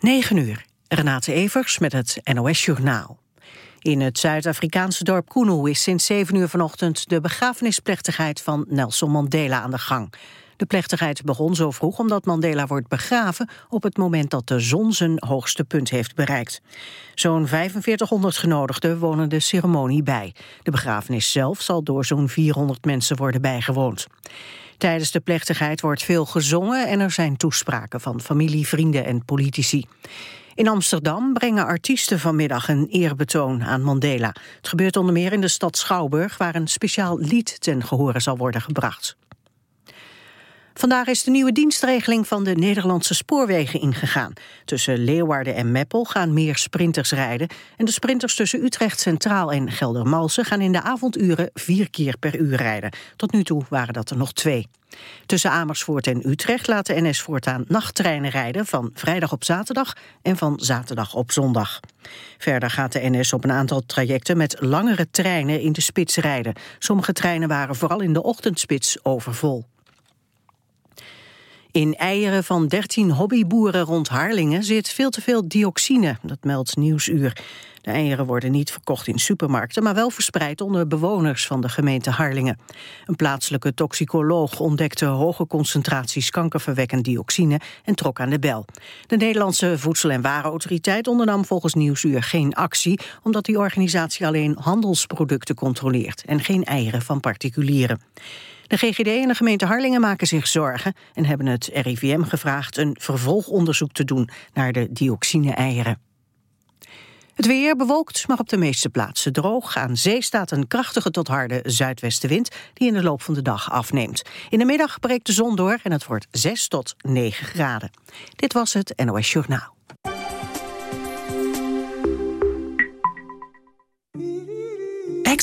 9 uur. Renate Evers met het NOS Journaal. In het Zuid-Afrikaanse dorp Kunu is sinds 7 uur vanochtend... de begrafenisplechtigheid van Nelson Mandela aan de gang. De plechtigheid begon zo vroeg omdat Mandela wordt begraven... op het moment dat de zon zijn hoogste punt heeft bereikt. Zo'n 4500 genodigden wonen de ceremonie bij. De begrafenis zelf zal door zo'n 400 mensen worden bijgewoond. Tijdens de plechtigheid wordt veel gezongen en er zijn toespraken van familie, vrienden en politici. In Amsterdam brengen artiesten vanmiddag een eerbetoon aan Mandela. Het gebeurt onder meer in de stad Schouwburg, waar een speciaal lied ten gehore zal worden gebracht. Vandaag is de nieuwe dienstregeling van de Nederlandse spoorwegen ingegaan. Tussen Leeuwarden en Meppel gaan meer sprinters rijden... en de sprinters tussen Utrecht Centraal en Geldermalsen... gaan in de avonduren vier keer per uur rijden. Tot nu toe waren dat er nog twee. Tussen Amersfoort en Utrecht laat de NS voortaan nachttreinen rijden... van vrijdag op zaterdag en van zaterdag op zondag. Verder gaat de NS op een aantal trajecten met langere treinen in de spits rijden. Sommige treinen waren vooral in de ochtendspits overvol. In eieren van 13 hobbyboeren rond Harlingen zit veel te veel dioxine, dat meldt Nieuwsuur. De eieren worden niet verkocht in supermarkten, maar wel verspreid onder bewoners van de gemeente Harlingen. Een plaatselijke toxicoloog ontdekte hoge concentraties kankerverwekkend dioxine en trok aan de bel. De Nederlandse Voedsel- en Warenautoriteit ondernam volgens Nieuwsuur geen actie, omdat die organisatie alleen handelsproducten controleert en geen eieren van particulieren. De GGD en de gemeente Harlingen maken zich zorgen en hebben het RIVM gevraagd een vervolgonderzoek te doen naar de dioxine-eieren. Het weer bewolkt, maar op de meeste plaatsen droog. Aan zee staat een krachtige tot harde zuidwestenwind die in de loop van de dag afneemt. In de middag breekt de zon door en het wordt 6 tot 9 graden. Dit was het NOS Journaal.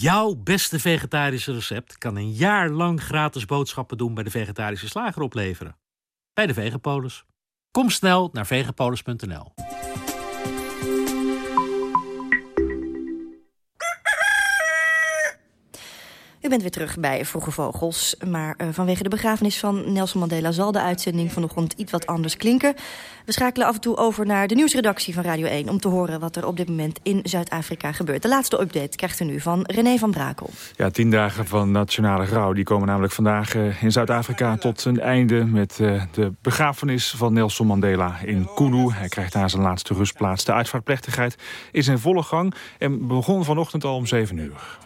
Jouw beste vegetarische recept kan een jaar lang gratis boodschappen doen bij de vegetarische slager opleveren. Bij de Vegapolis. Kom snel naar vegapolis.nl. U bent weer terug bij Vroege Vogels. Maar uh, vanwege de begrafenis van Nelson Mandela... zal de uitzending vanochtend iets wat anders klinken. We schakelen af en toe over naar de nieuwsredactie van Radio 1... om te horen wat er op dit moment in Zuid-Afrika gebeurt. De laatste update krijgt u nu van René van Brakel. Ja, tien dagen van nationale rouw. Die komen namelijk vandaag uh, in Zuid-Afrika tot een einde... met uh, de begrafenis van Nelson Mandela in Kunu. Hij krijgt daar zijn laatste rustplaats. De uitvaartplechtigheid is in volle gang en begon vanochtend al om 7 uur.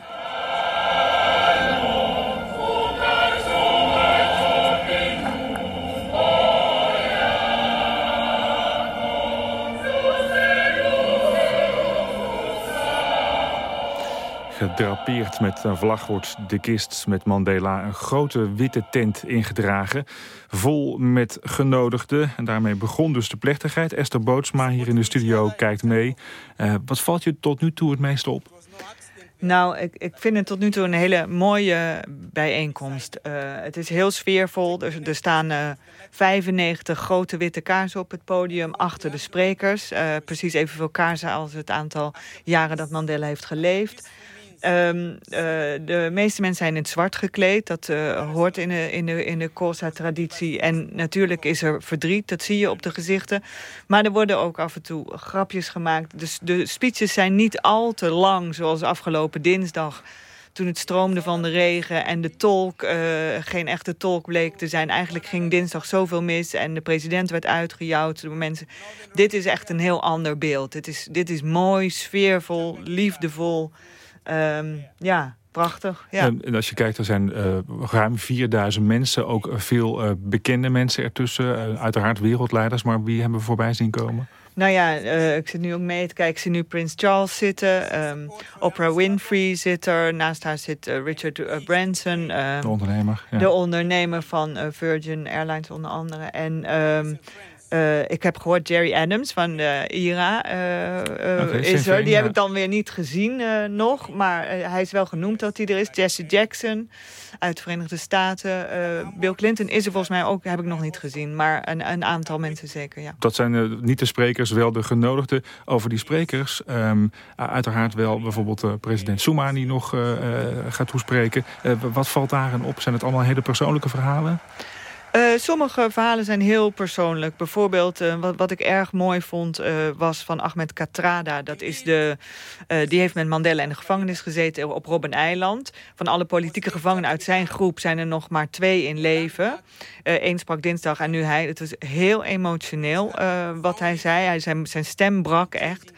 Gedrapeerd met een vlag wordt de kist met Mandela een grote witte tent ingedragen. Vol met genodigden. En daarmee begon dus de plechtigheid. Esther Bootsma hier in de studio kijkt mee. Uh, wat valt je tot nu toe het meest op? Nou, ik, ik vind het tot nu toe een hele mooie bijeenkomst. Uh, het is heel sfeervol. Er, staan uh, 95 grote witte kaarsen op het podium achter de sprekers. Precies evenveel kaarsen als het aantal jaren dat Mandela heeft geleefd. Um, uh, de meeste mensen zijn in het zwart gekleed. Dat uh, hoort in de, in de, in de Xhosa-traditie. En natuurlijk is er verdriet, dat zie je op de gezichten. Maar er worden ook af en toe grapjes gemaakt. Dus de speeches zijn niet al te lang, zoals afgelopen dinsdag toen het stroomde van de regen en de tolk uh, geen echte tolk bleek te zijn. Eigenlijk ging dinsdag zoveel mis en de president werd uitgejouwd door mensen. Dit is echt een heel ander beeld. Dit is, dit is mooi, sfeervol, liefdevol. Ehm, ja, prachtig. Ja. En, als je kijkt, er zijn uh, ruim 4000 mensen, ook veel uh, bekende mensen ertussen. Uh, uiteraard wereldleiders, maar wie hebben we voorbij zien komen? Nou ja, ik zit nu ook mee te kijken. Ik zie nu Prins Charles zitten. Um, Oprah Winfrey zit er. Naast haar zit Richard Branson. Um, de ondernemer. Ja. De ondernemer van Virgin Airlines onder andere. En... Um, uh, ik heb gehoord Jerry Adams van de IRA uh, okay, is er. Die ja. heb ik dan weer niet gezien nog. Maar hij is wel genoemd dat hij er is. Jesse Jackson uit de Verenigde Staten. Bill Clinton is er volgens mij ook, heb ik nog niet gezien. Maar een, een aantal mensen zeker, ja. Dat zijn niet de sprekers, wel de genodigden. Over die sprekers, um, uiteraard wel bijvoorbeeld president Souma... die nog gaat toespreken. wat valt daarin op? Zijn het allemaal hele persoonlijke verhalen? Uh, sommige verhalen zijn heel persoonlijk. Bijvoorbeeld, uh, wat, wat ik erg mooi vond, uh, was van Ahmed Katrada. Dat is de, die heeft met Mandela in de gevangenis gezeten op Robben-eiland. Van alle politieke gevangenen uit zijn groep zijn er nog maar twee in leven. Eén sprak dinsdag en nu hij. Het was heel emotioneel wat hij zei. hij. Zijn, zijn stem brak echt.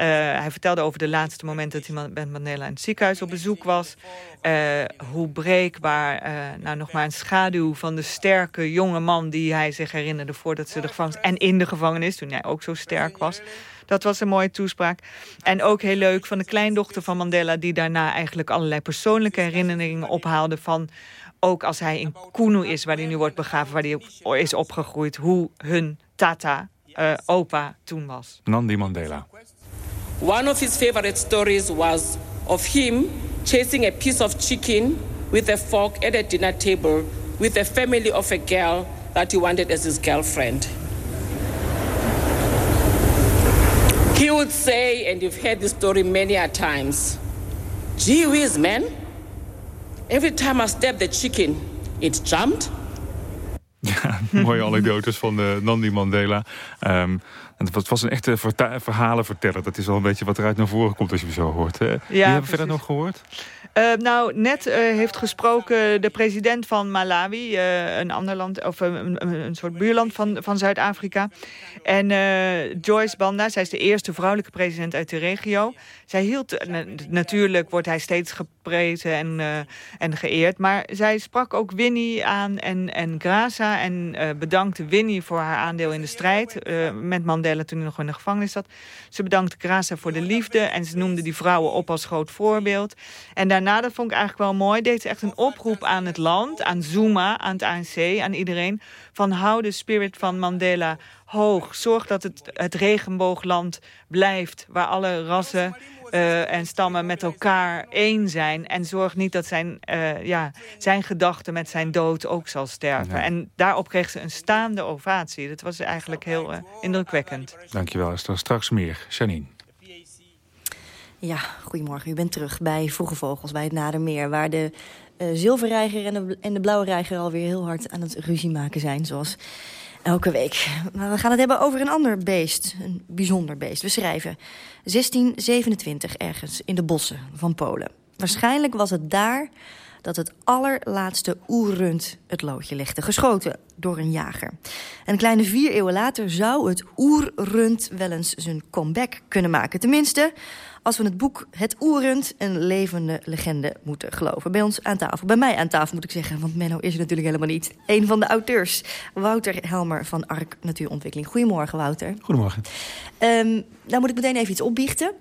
Uh, hij vertelde over de laatste momenten dat hij met Mandela in het ziekenhuis op bezoek was. Uh, hoe breekbaar, uh, nou nog maar een schaduw van de sterke jonge man... die hij zich herinnerde voordat ze de gevangenis... en in de gevangenis, toen hij ook zo sterk was. Dat was een mooie toespraak. En ook heel leuk van de kleindochter van Mandela... die daarna eigenlijk allerlei persoonlijke herinneringen ophaalde van... ook als hij in Kunu is, waar hij nu wordt begraven... waar hij is opgegroeid, hoe hun tata, opa, toen was. Nandi Mandela. One of his favorite stories was of him chasing a piece of chicken with a fork at a dinner table with a family of a girl that he wanted as his girlfriend. He would say, and you've heard this story many a times, gee whiz, man. Every time I stabbed the chicken, it jumped. Ja, mooie anekdotes van de Nandi Mandela. Um, het was een echte verhalenverteller. Dat is al een beetje wat eruit naar voren komt als je hem zo hoort. Hè? Ja, Wie hebben we verder nog gehoord? Uh, nou, net uh, heeft gesproken de president van Malawi, uh, een ander land, of een, een, soort buurland van, van Zuid-Afrika. En Joyce Banda, zij is de eerste vrouwelijke president uit de regio. Zij hield, natuurlijk wordt hij steeds geprezen en, en geëerd, maar zij sprak ook Winnie aan en, en Graça en bedankte Winnie voor haar aandeel in de strijd met Mandela toen hij nog in de gevangenis zat. Ze bedankte Graça voor de liefde en ze noemde die vrouwen op als groot voorbeeld. En daarna daarna, dat vond ik eigenlijk wel mooi, deed ze echt een oproep aan het land, aan Zuma, aan het ANC, aan iedereen. Van hou de spirit van Mandela hoog. Zorg dat het, het regenboogland blijft, waar alle rassen uh, en stammen met elkaar één zijn. En zorg niet dat zijn, uh, ja, zijn gedachte met zijn dood ook zal sterven. En daarop kreeg ze een staande ovatie. Dat was eigenlijk heel uh, indrukwekkend. Dankjewel Esther. Straks meer. Janine. Ja, goedemorgen. U bent terug bij Vroege Vogels, bij het Nadermeer... waar de uh, zilverreiger en de, en de blauwe reiger alweer heel hard aan het ruzie maken zijn... zoals elke week. Maar we gaan het hebben over een ander beest, een bijzonder beest. We schrijven 1627 ergens in de bossen van Polen. Waarschijnlijk was het daar dat het allerlaatste oerrund het loodje legde. Geschoten door een jager. En een kleine vier eeuwen later zou het oerrund wel eens zijn comeback kunnen maken. Tenminste, als we het boek Het Oerend een levende legende moeten geloven. Bij ons aan tafel, bij mij aan tafel moet ik zeggen, want Menno is er natuurlijk helemaal niet. Een van de auteurs, Wouter Helmer van ARK Natuurontwikkeling. Goedemorgen, Wouter. Goedemorgen. Um, nou moet ik meteen even iets opbiechten.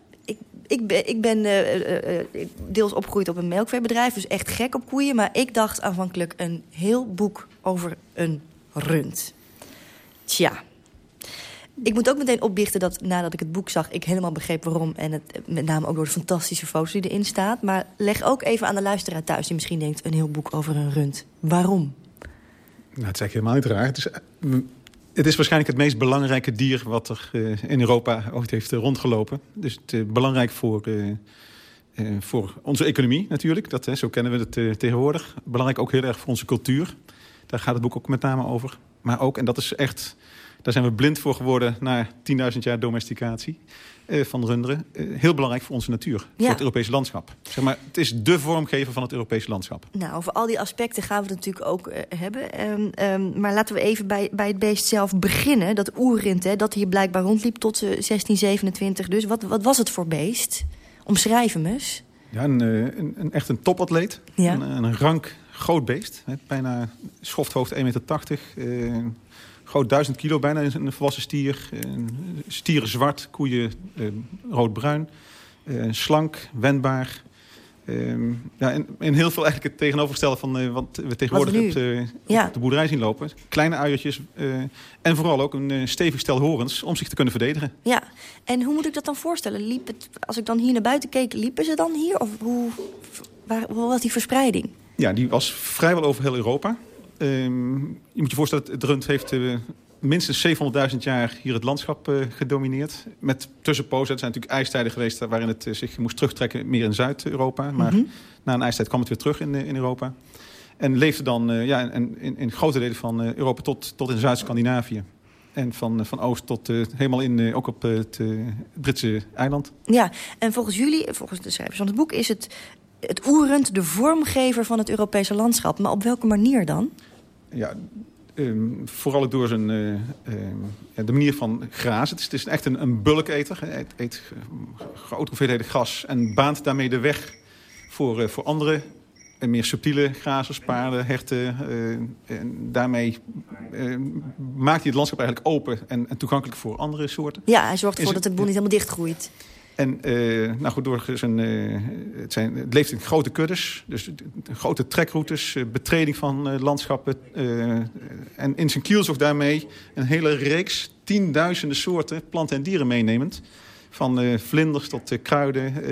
Ik, ik ben, ik ben uh, uh, deels opgegroeid op een melkveebedrijf, dus echt gek op koeien. Maar ik dacht aanvankelijk een heel boek over een rund. Tja, ik moet ook meteen opbiechten dat nadat ik het boek zag... ik helemaal begreep waarom. En het, met name ook door de fantastische foto's die erin staat. Maar leg ook even aan de luisteraar thuis... die misschien denkt, een heel boek over een rund. Waarom? Nou, het is eigenlijk helemaal uiteraard. Het is, eh, het is waarschijnlijk het meest belangrijke dier... wat er uh, in Europa ooit heeft uh, rondgelopen. Dus het is belangrijk voor... voor onze economie natuurlijk, dat, zo kennen we het tegenwoordig. Belangrijk ook heel erg voor onze cultuur. Daar gaat het boek ook met name over. Maar ook, en dat is echt daar zijn we blind voor geworden na 10.000 jaar domesticatie uh, van runderen. Uh, heel belangrijk voor onze natuur, ja. voor het Europese landschap. Zeg maar, het is de vormgever van het Europese landschap. Nou, over al die aspecten gaan we het natuurlijk ook uh, hebben. Um, um, maar laten we even bij, bij het beest zelf beginnen. Dat oerrind, hè, dat hier blijkbaar rondliep tot 1627. Dus wat, wat was het voor beest? Omschrijf hem eens. Ja, een, een, een echt een topatleet. Ja. Een, een rank groot beest. Hè, bijna schofthoofd 1,80 meter. Uh, groot 1000 kilo bijna, een volwassen stier. stieren zwart, koeien rood-bruin. slank, wendbaar. Uh, ja, en, en, heel veel eigenlijk het tegenovergestelde van uh, wat we tegenwoordig wat op, de, ja. op, de, boerderij zien lopen. Kleine uiertjes uh, en vooral ook een stevig stel horens om zich te kunnen verdedigen. Ja, en hoe moet ik dat dan voorstellen? Liep het, als ik dan hier naar buiten keek, liepen ze dan hier? Of hoe, waar, hoe was die verspreiding? Ja, die was vrijwel over heel Europa. Ehm, je moet je voorstellen, het rund heeft minstens 700.000 jaar hier het landschap uh, gedomineerd. Met tussenpozen. Het zijn natuurlijk ijstijden geweest waarin het uh, zich moest terugtrekken meer in Zuid-Europa. Maar mm -hmm. na een ijstijd kwam het weer terug in, in Europa. En leefde dan ja, in, in, in, grote delen van Europa tot, tot in Zuid-Scandinavië. En van, van oost tot helemaal in, ook op het Britse eiland. Ja, en volgens jullie, volgens de schrijvers van het boek... is het, het oerend de vormgever van het Europese landschap. Maar op welke manier dan? Ja, Um, vooral ook door zijn, uh, uh, de manier van grazen. Het is, het is echt een, een bulketer. Hij eet, grote hoeveelheden gras en baant daarmee de weg voor, uh, voor andere en meer subtiele grazers, paarden, herten. en daarmee maakt hij het landschap eigenlijk open en, en, toegankelijk voor andere soorten. Ja, hij zorgt ervoor dat het boel niet helemaal dichtgroeit. En uh, nou goed, door zijn, uh, het, zijn, het leeft in grote kuddes. Dus grote trekroutes, uh, betreding van landschappen. en in zijn kielzog daarmee een hele reeks, tienduizenden soorten planten en dieren meenemend. Van vlinders tot kruiden.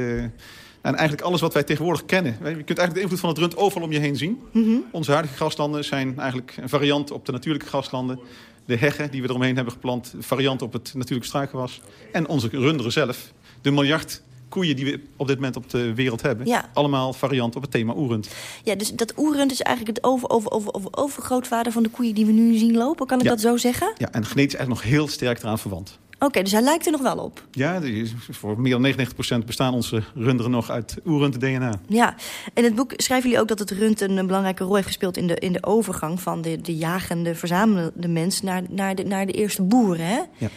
en eigenlijk alles wat wij tegenwoordig kennen. Je kunt eigenlijk de invloed van het rund overal om je heen zien. Mm -hmm. Onze huidige graslanden zijn eigenlijk een variant op de natuurlijke graslanden de heggen die we eromheen hebben geplant, variant op het natuurlijke struikgewas. En onze runderen zelf, de miljard koeien die we op dit moment op de wereld hebben. Ja. Allemaal variant op het thema oerend. Ja, dus dat oerend is eigenlijk het over, over, over, over, overgrootvader van de koeien die we nu zien lopen. Kan ik ja. dat zo zeggen? Ja, en genetisch eigenlijk nog heel sterk eraan verwant. Oké, okay, dus hij lijkt er nog wel op. Ja, voor meer dan 99% bestaan onze runderen nog uit oerend DNA. Ja, in het boek schrijven jullie ook dat het rund een belangrijke rol heeft gespeeld... in de, in de overgang van de, de jagende, verzamelende mens naar, naar, de, naar de eerste boeren, hè? Ja.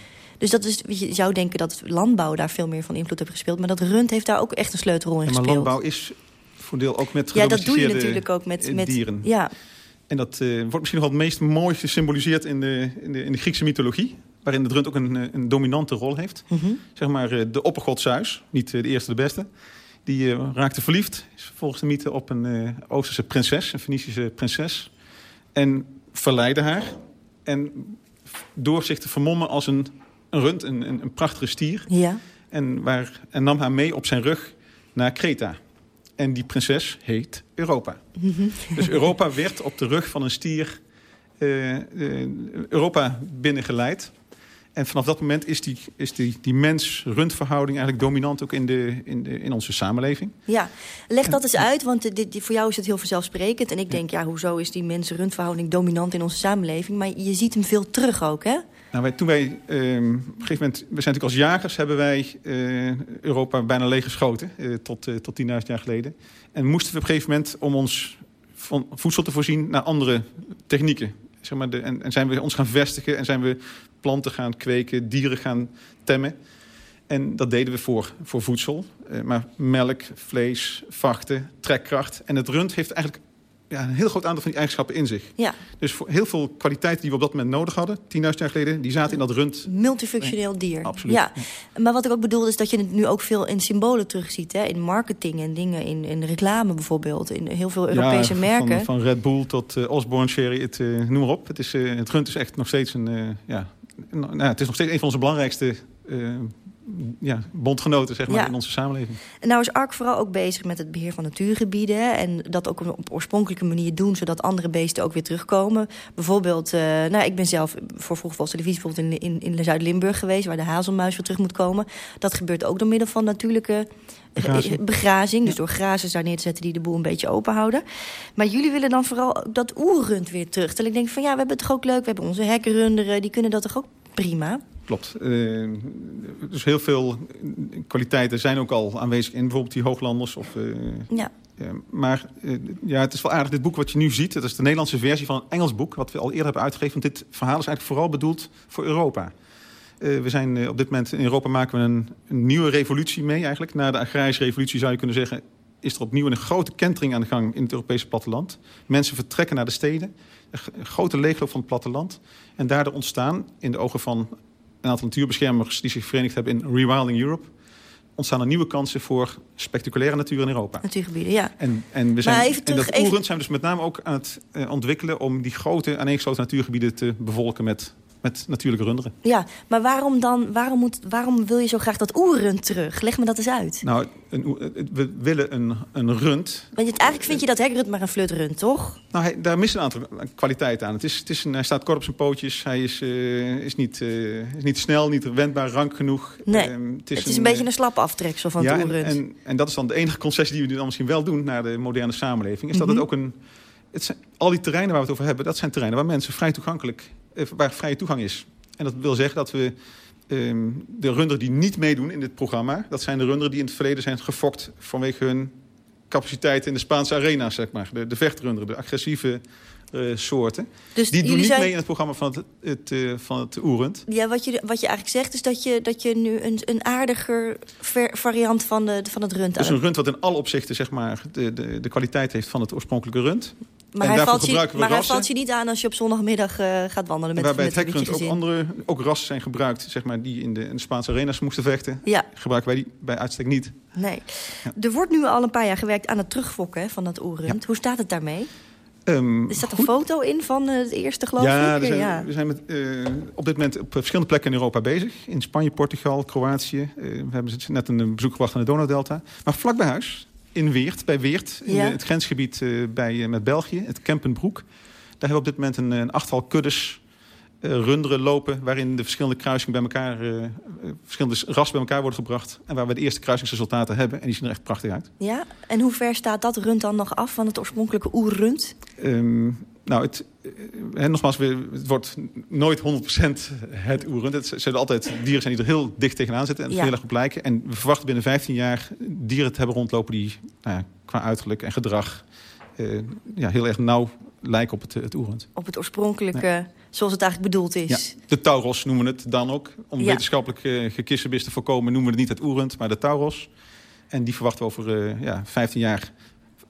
Dus dat is, je zou denken dat landbouw daar veel meer van invloed heeft gespeeld. Maar dat rund heeft daar ook echt een sleutelrol in ja, maar gespeeld. landbouw is voor deel ook met Ja, dat doe je natuurlijk ook met, met dieren. Ja. En dat uh, wordt misschien nog wel het meest mooi gesymboliseerd in de, in de, in de Griekse mythologie. Waarin het rund ook een, een dominante rol heeft. Mm -hmm. Zeg maar uh, de oppergod Zeus, niet uh, de eerste de beste. Die uh, raakte verliefd, is volgens de mythe, op een Oosterse prinses. Een Fenicische prinses. En verleidde haar. En door zich te vermommen als een een rund, een, een, een prachtige stier. Ja. En, waar, en nam haar mee op zijn rug naar Kreta. En die prinses heet Europa. Mhm. dus Europa werd op de rug van een stier uh, uh, Europa binnengeleid. En vanaf dat moment is die, is die, die mens-rundverhouding eigenlijk dominant ook in, de, in, de, in onze samenleving. Ja, leg dat eens uit, want dit, dit, voor jou is het heel vanzelfsprekend. En ik denk, ja, hoezo is die mens-rundverhouding dominant in onze samenleving? Maar je ziet hem veel terug ook, hè? Nou, wij, toen wij, uh, op een gegeven moment, we zijn natuurlijk als jagers, hebben wij uh, Europa bijna leeggeschoten, uh, tot, tot 10.000 jaar geleden. En moesten we op een gegeven moment, om ons van voedsel te voorzien, naar andere technieken. Zeg maar en, en zijn we ons gaan vestigen en zijn we planten gaan kweken, dieren gaan temmen. En dat deden we voor, voor voedsel. maar melk, vlees, vachten, trekkracht. En het rund heeft eigenlijk ja, een heel groot aantal van die eigenschappen in zich. Ja. Dus voor heel veel kwaliteiten die we op dat moment nodig hadden, 10.000 jaar geleden, die zaten in dat rund. Multifunctioneel dier. Absoluut. Ja. Maar wat ik ook bedoel is dat je het nu ook veel in symbolen terugziet. Hè? In marketing en dingen, in, in reclame bijvoorbeeld. In heel veel Europese ja, merken. Van, van Red Bull tot uh, Osborne Sherry, het, uh, noem maar op. Het, is, uh, het rund is echt nog steeds een, ja, nou, het is nog steeds een van onze belangrijkste ja, bondgenoten zeg maar, Ja. in onze samenleving. En nou is ARK vooral ook bezig met het beheer van natuurgebieden. En dat ook op oorspronkelijke manier doen, zodat andere beesten ook weer terugkomen. Bijvoorbeeld, uh, nou, ik ben zelf voor Vroegvals Televisie bijvoorbeeld in, in, in Zuid-Limburg geweest... waar de hazelmuis weer terug moet komen. Dat gebeurt ook door middel van natuurlijke Begrazing. begrazing. Dus door grazen daar neer te zetten die de boel een beetje open houden. Maar jullie willen dan vooral dat oerrund weer terug. Terwijl ik denk van ja, we hebben het toch ook leuk. We hebben onze hekkenrunderen, die kunnen dat toch ook prima? Klopt. Uh, dus heel veel kwaliteiten zijn ook al aanwezig in bijvoorbeeld die hooglanders. Of, uh, Ja. uh, maar ja, het is wel aardig, dit boek wat je nu ziet... dat is de Nederlandse versie van een Engels boek... wat we al eerder hebben uitgegeven. Want dit verhaal is eigenlijk vooral bedoeld voor Europa. we zijn op dit moment in Europa maken we een, een nieuwe revolutie mee eigenlijk. Na de agrarische revolutie zou je kunnen zeggen... is er opnieuw een grote kentering aan de gang in het Europese platteland. Mensen vertrekken naar de steden. Een grote leegloop van het platteland. En daardoor ontstaan, in de ogen van een aantal natuurbeschermers... die zich verenigd hebben in Rewilding Europe ontstaan er nieuwe kansen voor spectaculaire natuur in Europa. Natuurgebieden, ja. En, en, we zijn, en dat oerend zijn we dus met name ook aan het uh, ontwikkelen... om die grote aaneengesloten natuurgebieden te bevolken met met natuurlijke runderen. Ja, maar waarom dan? Waarom, moet, waarom wil je zo graag dat oerrund terug? Leg me dat eens uit. Nou, een, we willen een, een rund. Want eigenlijk vind je dat hekrund maar een flutrund, toch? Nou, hij, daar mist een aantal kwaliteiten aan. Het is, het is een, hij staat kort op zijn pootjes. Hij is, uh, is, niet, uh, is niet snel, niet wendbaar, rank genoeg. Nee, uh, het is, het is een, een, beetje een slap aftreksel van ja, het oerrund. En, en, en, dat is dan de enige concessie die we dan misschien wel doen... naar de moderne samenleving. Is mm -hmm. dat het ook een... Het zijn, al die terreinen waar we het over hebben... dat zijn terreinen waar mensen vrij toegankelijk... waar vrije toegang is. En dat wil zeggen dat we um, de runderen die niet meedoen in dit programma... dat zijn de runderen die in het verleden zijn gefokt... vanwege hun capaciteit in de Spaanse arena, zeg maar. De, de vechtrunderen, de agressieve uh, soorten. Dus die doen niet zijn... mee in het programma van het, het, uh, van het oerend. Ja, wat je, wat je eigenlijk zegt is dat je, dat je nu een, een aardiger variant van, de, van het rund... Dus een rund wat in alle opzichten zeg maar, de, de, de kwaliteit heeft van het oorspronkelijke rund. Maar, hij valt, je, maar hij valt, je, niet aan als je op zondagmiddag uh, gaat wandelen met Waarbij met het hekrund ook andere ook rassen zijn gebruikt... Zeg maar, die in de, in de Spaanse arenas moesten vechten. Ja. Gebruiken wij die bij uitstek niet. Nee. Ja. Er wordt nu al een paar jaar gewerkt aan het terugfokken van dat oerend. Ja. Hoe staat het daarmee? Um, er staat een foto in van uh, het eerste, geloof ja, ik? Er zijn, ja, we zijn met, uh, op dit moment op verschillende plekken in Europa bezig. In Spanje, Portugal, Kroatië. Uh, we hebben net een bezoek gebracht aan de Donaudelta. Maar vlak bij huis in Weert, bij Weert, in ja. het grensgebied uh, bij, uh, met België, het Kempenbroek. Daar hebben we op dit moment een, een achttal kuddes runderen lopen... waarin de verschillende kruisingen bij elkaar, verschillende rassen bij elkaar worden gebracht... en waar we de eerste kruisingsresultaten hebben. En die zien er echt prachtig uit. Ja, en hoe ver staat dat rund dan nog af van het oorspronkelijke oerrund? Um, nou, het, he, nogmaals, het wordt nooit 100% het oerend. Het zullen altijd dieren zijn die er heel dicht tegenaan zitten en ja. heel erg op lijken. En we verwachten binnen 15 jaar dieren te hebben rondlopen die nou ja, qua uiterlijk en gedrag uh, ja, heel erg nauw lijken op het, het oerend. Op het oorspronkelijke, ja. zoals het eigenlijk bedoeld is. De tauros noemen we het dan ook. Om wetenschappelijk uh, gekissenbis te voorkomen noemen we het niet het oerend, maar de tauros. En die verwachten we over uh, ja, 15 jaar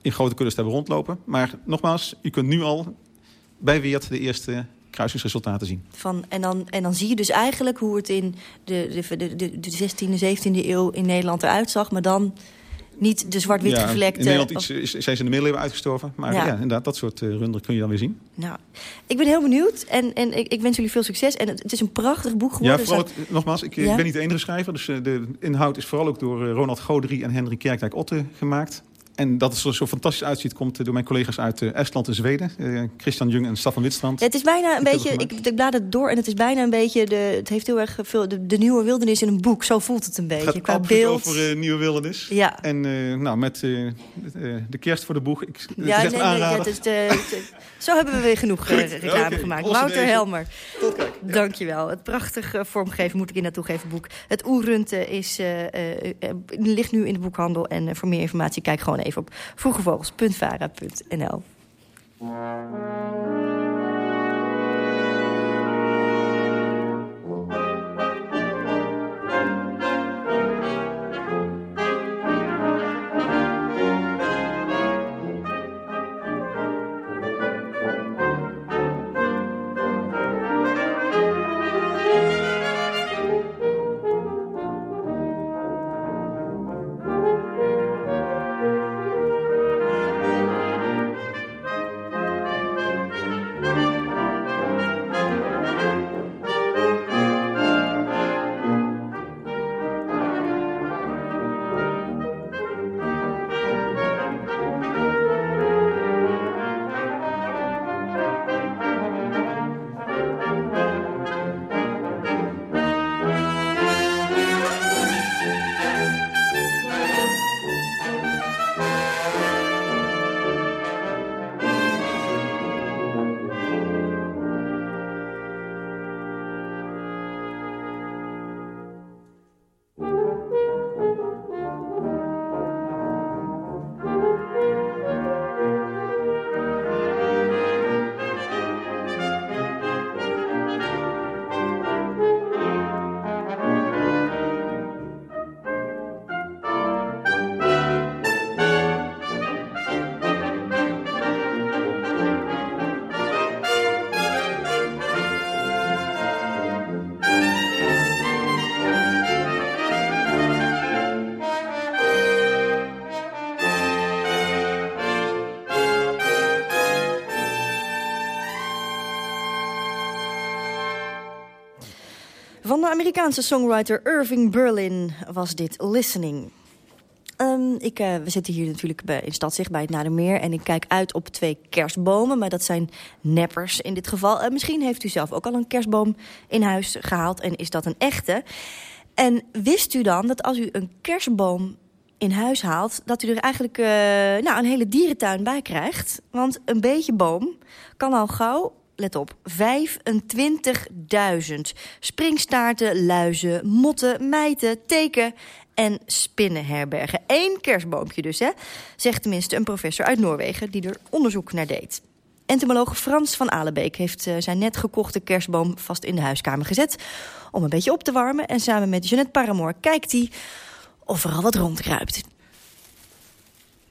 in grote kuddes te hebben rondlopen. Maar nogmaals, u kunt nu al bij Weert de eerste kruisingsresultaten zien. Van, en, dan, en dan zie je dus eigenlijk hoe het in de, de, de, de, de 16e, 17e eeuw in Nederland eruit zag... maar dan niet de zwart-wit ja, gevlekte... In Nederland iets, zijn ze in de middeleeuwen uitgestorven. Maar ja, ja inderdaad, dat soort uh, runderen kun je dan weer zien. Nou, ik ben heel benieuwd en, en ik, ik wens jullie veel succes. En het, het is een prachtig boek geworden. Ja, vooral ook, nogmaals, ik, ja? ik, ben niet de enige schrijver. Dus uh, de inhoud is vooral ook door uh, Ronald Goderie en Henry Kerkdijk-Otte gemaakt. En dat het er zo fantastisch uitziet, komt door mijn collega's uit Estland en Zweden. Uh, Christian Jung en Staffan Witstrand. Het is bijna een beetje, ik, ik blaad het door en het is bijna een beetje, de, het heeft heel erg veel, de, de nieuwe wildernis in een boek. Zo voelt het een beetje. Het gaat qua beeld. over uh, nieuwe wildernis. Ja. En uh, nou, met de kerst voor de boeg. Ik, ja, nee, de, de, zo hebben we weer genoeg reclame okay. gemaakt. Wouter Helmer. Tot kijk. Ja. Dankjewel. Het prachtige vormgeven moet ik in naartoe geven boek. Het Oerrunte is, ligt nu in de boekhandel. En voor meer informatie kijk gewoon even op vroege Amerikaanse songwriter Irving Berlin was dit Listening. Um, ik, uh, we zitten hier natuurlijk in Stadzicht bij het Nadermeer... en ik kijk uit op twee kerstbomen, maar dat zijn neppers in dit geval. Uh, misschien heeft u zelf ook al een kerstboom in huis gehaald en is dat een echte. En wist u dan dat als u een kerstboom in huis haalt... dat u er eigenlijk uh, nou, een hele dierentuin bij krijgt? Want een beetje boom kan al gauw let op, 25.000 springstaarten, luizen, motten, mijten, teken en spinnen herbergen. Eén kerstboompje dus, hè? Zegt tenminste een professor uit Noorwegen die er onderzoek naar deed. Entomoloog Frans van Alebeek heeft uh, zijn net gekochte kerstboom vast in de huiskamer gezet... om een beetje op te warmen. En samen met Jeanette Paramoor kijkt hij of er al wat rondkruipt.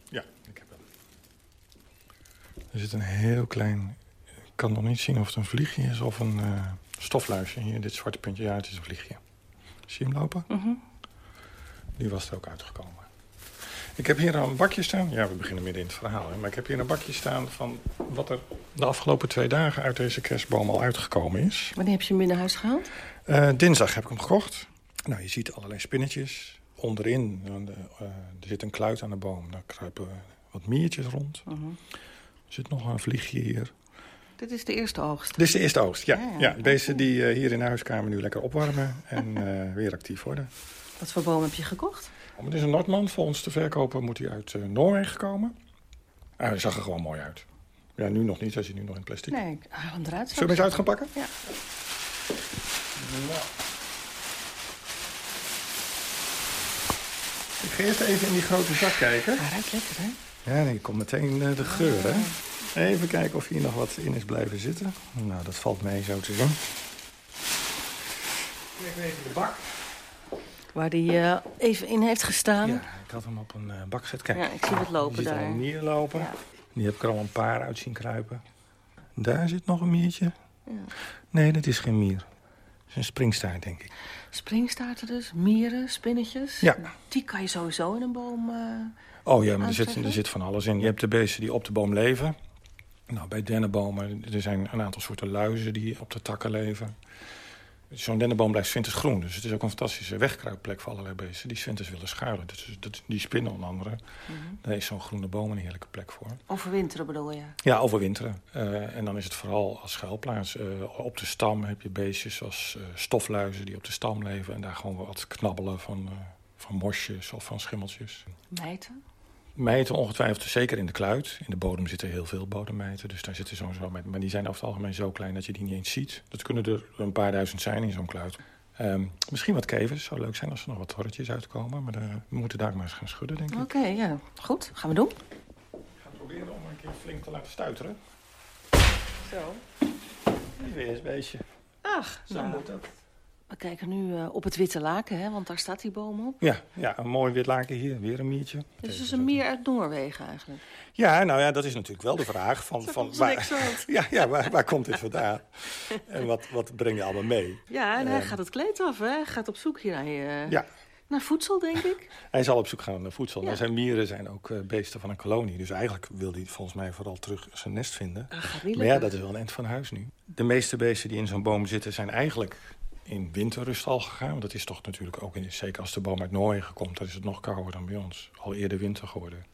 Ja, ik heb hem. Er zit een heel klein... Ik kan nog niet zien of het een vliegje is of een uh, stofluisje. Hier, dit zwarte puntje. Ja, het is een vliegje. Zie je hem lopen? Mhm. Die was er ook uitgekomen. Ik heb hier een bakje staan. Ja, we beginnen midden in het verhaal. Hè, maar ik heb hier een bakje staan van wat er de afgelopen twee dagen uit deze kerstboom al uitgekomen is. Wanneer heb je hem binnen huis gehaald? Uh, dinsdag heb ik hem gekocht. Nou, je ziet allerlei spinnetjes. Onderin, uh, er zit een kluit aan de boom. Daar kruipen wat miertjes rond. Uh -huh. Er zit nog een vliegje hier. Dit is de eerste oogst? Dit is de eerste oogst, ja. ja, ja. ja deze die uh, hier in de huiskamer nu lekker opwarmen en weer actief worden. Wat voor boom heb je gekocht? Oh, het is een Noordman. Volgens de verkoper moet hij uit uh, Noorwegen komen. Ah, hij zag er gewoon mooi uit. Ja, nu nog niet. Hij zit nu nog in plastic. Nee, ik haal hem eruit. Zullen we eens uit gaan pakken? Ja. Nou. Ik ga eerst even in die grote zak kijken. Hij ruikt lekker, hè? Ja, nee, komt meteen de geur, hè? Even kijken of hier nog wat in is blijven zitten. Nou, dat valt mee zo te zien. Kijk even de bak. Waar die uh, even in heeft gestaan. Ja, ik had hem op een uh, bak gezet. Kijk, ja, ik zie het lopen die daar. Er een mier lopen. Ja. Die heb ik er al een paar uit zien kruipen. Daar zit nog een miertje. Ja. Nee, dat is geen mier. Dat is een springstaart, denk ik. Springstaarten dus, mieren, spinnetjes. Ja. Nou, die kan je sowieso in een boom uh, Oh ja, maar er zit, er zit van alles in. Je hebt de beesten die op de boom leven. Nou, bij dennenbomen, er zijn een aantal soorten luizen die op de takken leven. Zo'n dennenboom blijft winters groen. Dus het is ook een fantastische wegkruipplek voor allerlei beesten die winters willen schuilen. Dus dat, die spinnen onder andere. Mm -hmm. Daar is zo'n groene boom een heerlijke plek voor. Overwinteren bedoel je? Ja, overwinteren. Uh, en dan is het vooral als schuilplaats. Uh, op de stam heb je beestjes als uh, stofluizen die op de stam leven. En daar gewoon wat knabbelen van, van mosjes of van schimmeltjes. Mijten? Mijten ongetwijfeld zeker in de kluit. In de bodem zitten heel veel bodemmijten. Dus daar zitten sowieso met. Maar die zijn over het algemeen zo klein dat je die niet eens ziet. Dat kunnen er een paar duizend zijn in zo'n kluit. Um, misschien wat kevers. zou leuk zijn als er nog wat torretjes uitkomen. Maar we moeten daar maar eens gaan schudden, denk ik. Oké, okay, ja. Goed. Gaan we doen. Ik ga proberen om een keer flink te laten stuiteren. Zo. Weer eens beestje. Ach, zo nou. moet dat. We kijken nu uh, op het witte laken, hè, want daar staat die boom op. Ja, ja een mooi wit laken hier, weer een miertje. Het is dus een mier uit Noorwegen eigenlijk. Ja, nou ja, dat is natuurlijk wel de vraag. Van, van, waar, ja, ja waar, waar komt dit vandaan? en wat, wat breng je allemaal mee? Ja, en hij um, gaat het kleed af, hè? Hij gaat op zoek hier naar, uh, ja. naar voedsel, denk ik. hij zal op zoek gaan naar voedsel. Ja. Maar zijn mieren zijn ook uh, beesten van een kolonie. Dus eigenlijk wil hij volgens mij vooral terug zijn nest vinden. Ach, maar ja, dat is wel een eind van huis nu. De meeste beesten die in zo'n boom zitten zijn eigenlijk in winterrust al gegaan. Want dat is toch natuurlijk ook, in, zeker als de boom uit Noorwegen komt... dan is het nog kouder dan bij ons. Al eerder winter geworden.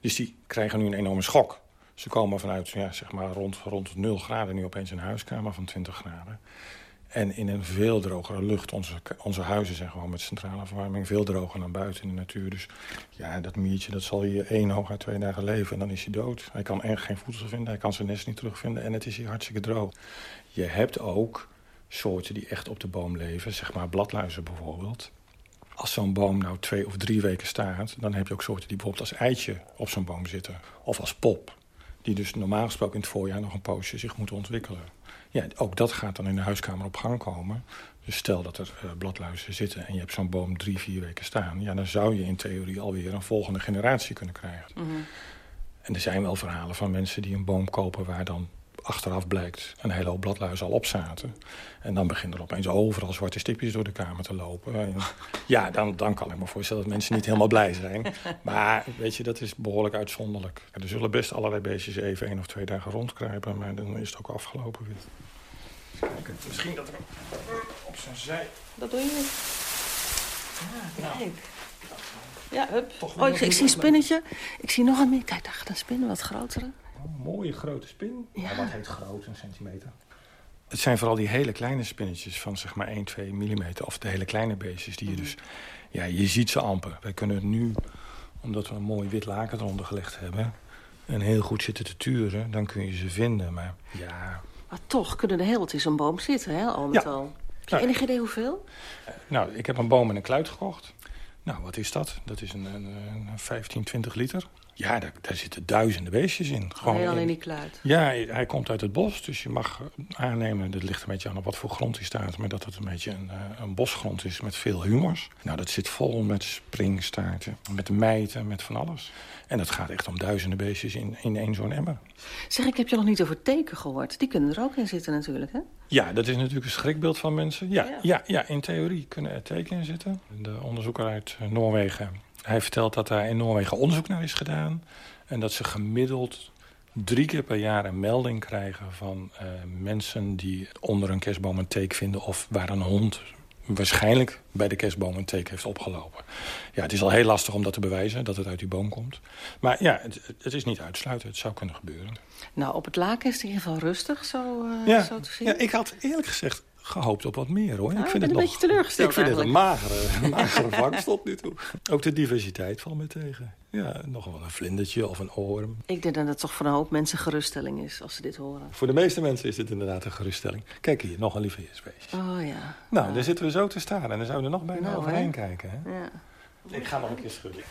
Dus die krijgen nu een enorme schok. Ze komen vanuit ja, zeg maar rond, rond 0 graden nu opeens een huiskamer van 20 graden. En in een veel drogere lucht. Onze, onze huizen zijn gewoon met centrale verwarming veel droger dan buiten in de natuur. Dus ja, dat miertje dat zal hier één hooguit twee dagen leven en dan is hij dood. Hij kan echt geen voedsel vinden, hij kan zijn nest niet terugvinden en het is hier hartstikke droog. Je hebt ook soorten die echt op de boom leven, zeg maar bladluizen bijvoorbeeld. Als zo'n boom nou twee of drie weken staat... dan heb je ook soorten die bijvoorbeeld als eitje op zo'n boom zitten. Of als pop. Die dus normaal gesproken in het voorjaar nog een poosje zich moeten ontwikkelen. Ja, ook dat gaat dan in de huiskamer op gang komen. Dus stel dat er uh, bladluizen zitten en je hebt zo'n boom drie, vier weken staan... Ja, dan zou je in theorie alweer een volgende generatie kunnen krijgen. Mm -hmm. En er zijn wel verhalen van mensen die een boom kopen... waar dan achteraf blijkt een hele hoop bladluizen al op zaten. En dan beginnen er opeens overal zwarte stipjes door de kamer te lopen. En ja, dan, dan kan ik me voorstellen dat mensen niet helemaal blij zijn. Maar weet je, dat is behoorlijk uitzonderlijk. Er zullen best allerlei beestjes even één of twee dagen rondkruipen... maar dan is het ook afgelopen weer. Misschien dat er op zijn zij. Dat doe je niet. Ja, Nou. kijk. Ja, hup. Oh, ik, ik zie een spinnetje. Ik zie nog een meer. Kijk, daar gaat een spin, wat grotere. Een mooie grote spin. Ja. Nou, wat heet groot, een centimeter? Het zijn vooral die hele kleine spinnetjes van zeg maar 1, 2 millimeter. Of de hele kleine beestjes die je dus... Ja, je ziet ze amper. Wij kunnen het nu, omdat we een mooi wit laken eronder gelegd hebben... en heel goed zitten te turen, dan kun je ze vinden. Maar ja, Maar toch kunnen er heel wat in zo'n boom zitten, hè, al met Ja. al. Heb je Ja. enig idee hoeveel? nou, ik heb een boom en een kluit gekocht. Nou, wat is dat? Dat is een, een, een 15, 20 liter. Ja, daar, daar zitten duizenden beestjes in. Alleen al in- in die kluit. Ja, hij komt uit het bos, dus je mag aannemen... dat ligt een beetje aan op wat voor grond hij staat... maar dat het een beetje een, eh, een bosgrond is met veel humors. Nou, dat zit vol met springstaarten, met mijten, met van alles. En dat gaat echt om duizenden beestjes in, in één zo'n emmer. Zeg, ik heb je nog niet over teken gehoord. Die kunnen er ook in zitten natuurlijk, hè? Ja, dat is natuurlijk een schrikbeeld van mensen. Ja, Ja. ja. Ja, in theorie kunnen er tekenen zitten. De onderzoeker uit eh, Noorwegen, hij vertelt dat daar in Noorwegen onderzoek naar is gedaan. En dat ze gemiddeld drie keer per jaar een melding krijgen van eh, mensen die onder een kerstboom een teek vinden of waar een hond waarschijnlijk bij de kerstboom een teken heeft opgelopen. Ja, het is al heel lastig om dat te bewijzen, dat het uit die boom komt. Maar ja, het, het is niet uitsluiten, het zou kunnen gebeuren. Nou, op het laken is het in ieder geval rustig, zo, eh, Ja, zo te zien. ja, ik had eerlijk gezegd gehoopt op wat meer hoor. Ah, ik vind ben het een nog, beetje teleurgesteld Ik vind het een magere, magere vangst tot nu toe. Ook de diversiteit valt me tegen. Ja, nog wel een vlindertje of een oorm. Ik denk dat het toch voor een hoop mensen geruststelling is als ze dit horen. Voor de meeste mensen is dit inderdaad een geruststelling. Kijk hier, nog een lieveheersbeestje. Oh ja. Nou, daar zitten we zo te staan en dan zouden we nog bijna Nou, overheen kijken. Hè? ja. Ik ga nog een keer schudden.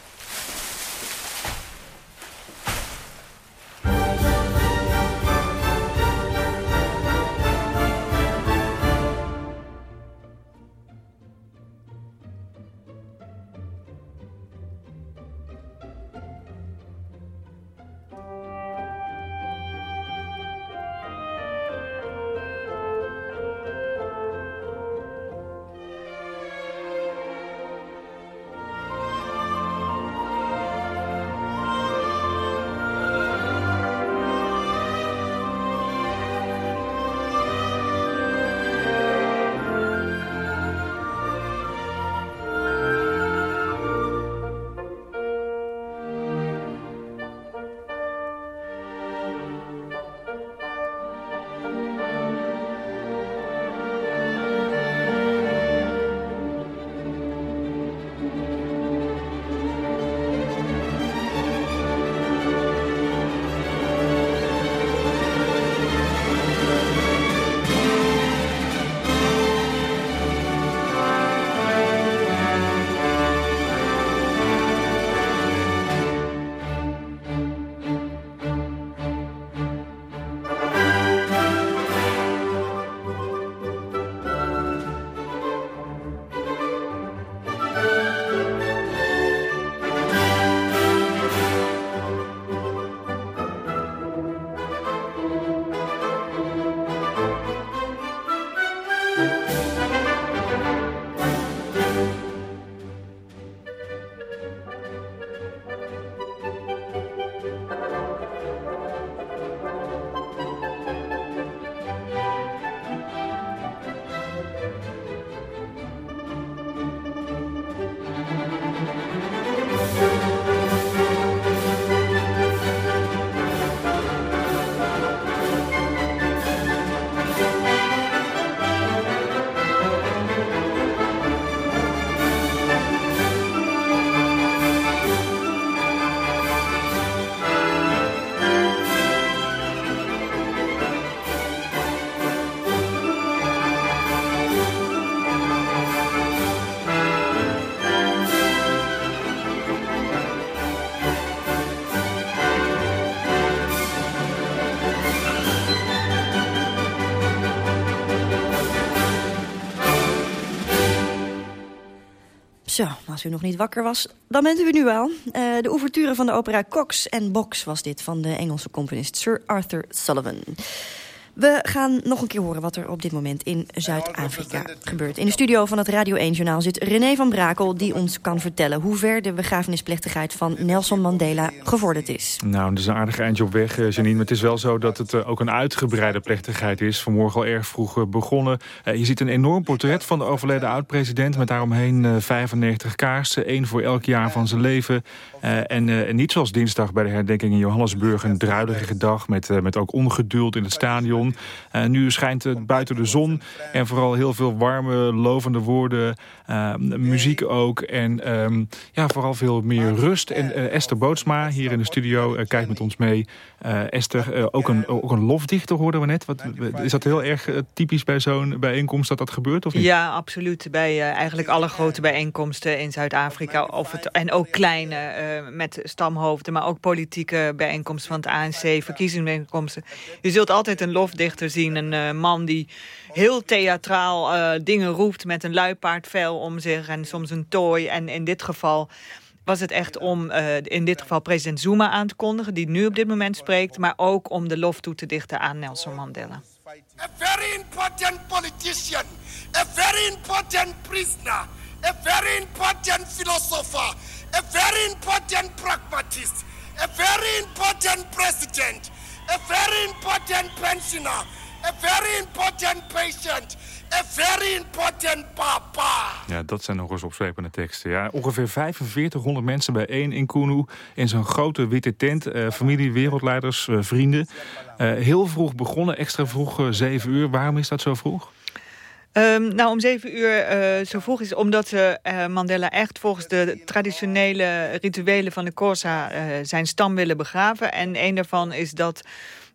Als u nog niet wakker was, dan bent u nu al. Eh, de ouverture van de opera Cox and Box was dit... van de Engelse componist Sir Arthur Sullivan. We gaan nog een keer horen wat er op dit moment in Zuid-Afrika gebeurt. In de studio van het Radio 1-journaal zit René van Brakel... die ons kan vertellen hoe ver de begrafenisplechtigheid van Nelson Mandela gevorderd is. Nou, dat is een aardig eindje op weg, eh, Janine. Maar het is wel zo dat het eh, ook een uitgebreide plechtigheid is. Vanmorgen al erg vroeg eh, begonnen. Je ziet een enorm portret van de overleden oud-president... met daaromheen 95 kaarsen, één voor elk jaar van zijn leven. En niet zoals dinsdag bij de herdenking in Johannesburg... een druidige dag met, met ook ongeduld in het stadion. Uh, nu schijnt het buiten de zon en vooral heel veel warme, lovende woorden. Uh, muziek ook en um, ja, vooral veel meer rust. En uh, Esther Bootsma hier in de studio kijkt met ons mee. Esther, ook, een, ook een lofdichter hoorden we net. Wat, is dat heel erg typisch bij zo'n bijeenkomst dat dat gebeurt? Of niet? Ja, absoluut. Bij eigenlijk alle grote bijeenkomsten in Zuid-Afrika. En ook kleine met stamhoofden, maar ook politieke bijeenkomsten van het ANC, verkiezingsbijeenkomsten. Je zult altijd een lof dichter zien. Een uh, man die heel theatraal uh, dingen roept met een luipaardvel om zich en soms een tooi. En in dit geval was het echt om uh, in dit geval president Zuma aan te kondigen... die nu op dit moment spreekt, maar ook om de lof toe te dichten aan Nelson Mandela. A very important politician, a very important prisoner, a very important philosopher, a very important pragmatist, a very important president... A very important pensioner. A very important patient. A very important papa. Ja, dat zijn nog eens opzwepende teksten. Ja. Ongeveer 4500 mensen bijeen in Kunu. In zo'n grote witte tent. Uh, familie, wereldleiders, uh, vrienden. Uh, heel vroeg begonnen, extra vroeg, 7 uur. Waarom is dat zo vroeg? Um, nou, om zeven uur uh, zo vroeg is omdat uh, Mandela echt volgens de traditionele rituelen van de Corsa zijn stam willen begraven. En een daarvan is dat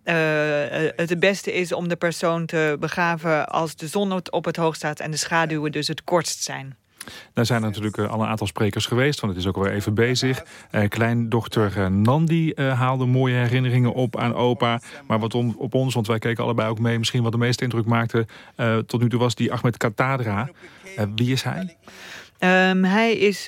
het het beste is om de persoon te begraven als de zon op het hoogst staat en de schaduwen dus het kortst zijn. Daar zijn er natuurlijk eh, al een aantal sprekers geweest, want het is ook alweer even bezig. Uh, kleindochter uh, Nandi haalde mooie herinneringen op aan opa. Maar wat om, op ons, want wij keken allebei ook mee... misschien wat de meeste indruk maakte tot nu toe was die Ahmed Katadra. wie is hij? Um, hij is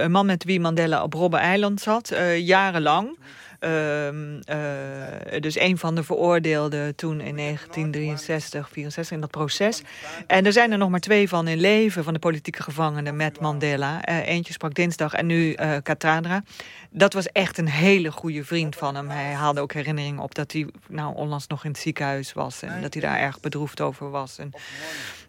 een man met wie Mandela op Robben-eiland zat, jarenlang... Um, uh, dus een van de veroordeelden toen in 1963, 64 in dat proces. En er zijn er nog maar twee van in leven van de politieke gevangenen met Mandela. Uh, eentje sprak dinsdag en nu uh. Dat was echt een hele goede vriend van hem. Hij haalde ook herinneringen op dat hij nou, onlangs nog in het ziekenhuis was. En dat hij daar erg bedroefd over was. En,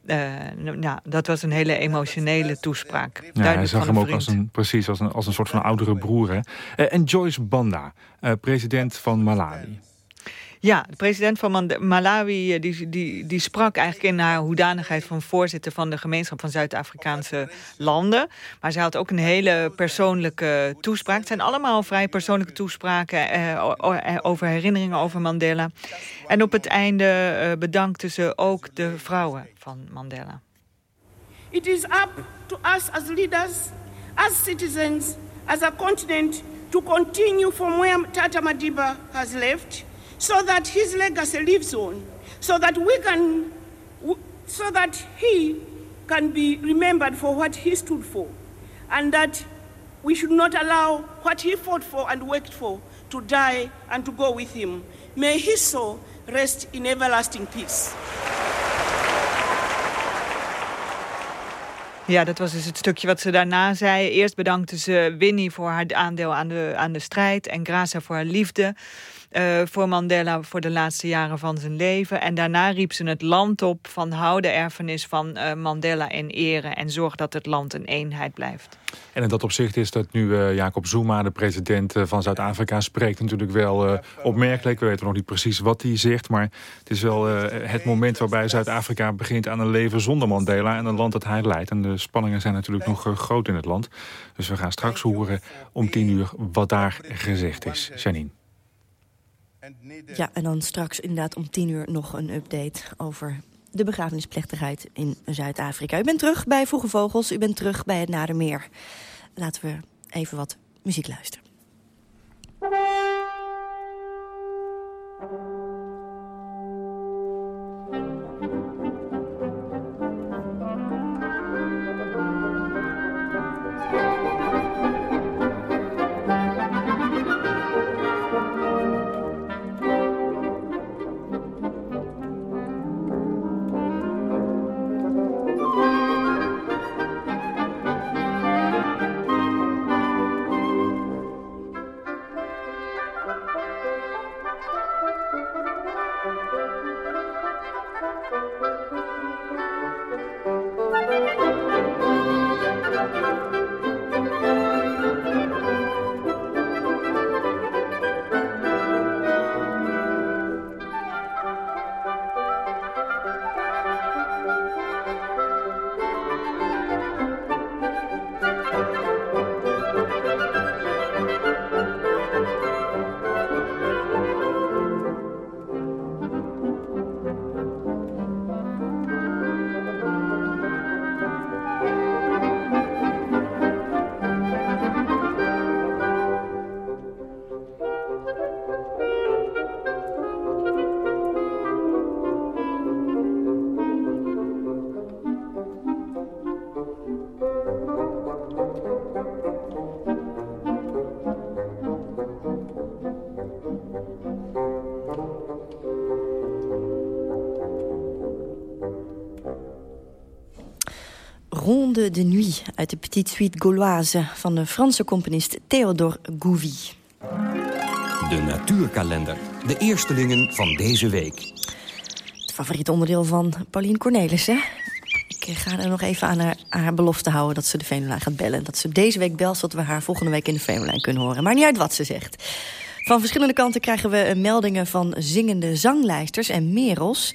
uh, nou, dat was een hele emotionele toespraak. Ja, hij zag hem ook als een, precies als een, als een soort van oudere broer. Hè? Uh, en Joyce Banda, uh, president van Malawi. Ja, de president van Malawi die, die, die sprak eigenlijk in haar hoedanigheid van voorzitter van de gemeenschap van Zuid-Afrikaanse landen. Maar ze had ook een hele persoonlijke toespraak. Het zijn allemaal vrij persoonlijke toespraken eh, over herinneringen over Mandela. En op het einde eh, bedankte ze ook de vrouwen van Mandela. It is up to us as leaders, as citizens, as a continent to continue from where Tata Madiba has left so that his legacy lives on, so that we can, so that he can be remembered for what he stood for, and that we should not allow what he fought for and worked for to die and to go with him. May his soul rest in everlasting peace. Ja, dat was dus het stukje wat ze daarna zei. Eerst bedankte ze Winnie voor haar aandeel aan de, aan de strijd... en Graça voor haar liefde. Uh, voor Mandela voor de laatste jaren van zijn leven. En daarna riep ze het land op van hou de erfenis van uh, Mandela in ere... en zorg dat het land een eenheid blijft. En in dat opzicht is dat nu uh, Jacob Zuma, de president van Zuid-Afrika... spreekt natuurlijk wel opmerkelijk. We weten nog niet precies wat hij zegt... maar het is wel het moment waarbij Zuid-Afrika begint aan een leven zonder Mandela... en een land dat hij leidt. En de spanningen zijn natuurlijk nog groot in het land. Dus we gaan straks horen om tien uur wat daar gezegd is. Janine. Ja, en dan straks inderdaad om tien uur nog een update over de begrafenisplechtigheid in Zuid-Afrika. U bent terug bij Vroege Vogels, u bent terug bij het Nadermeer. Laten we even wat muziek luisteren. De Nuit uit de Petite Suite Gauloise... van de Franse componist Théodore Gouvy. De natuurkalender. De eerstelingen van deze week. Het favoriete onderdeel van Pauline Cornelissen. Ik ga er nog even aan haar, haar belofte houden dat ze de Venolijn gaat bellen. Dat ze deze week belt, zodat we haar volgende week in de Venolijn kunnen horen. Maar niet uit wat ze zegt. Van verschillende kanten krijgen we meldingen van zingende zanglijsters en merels.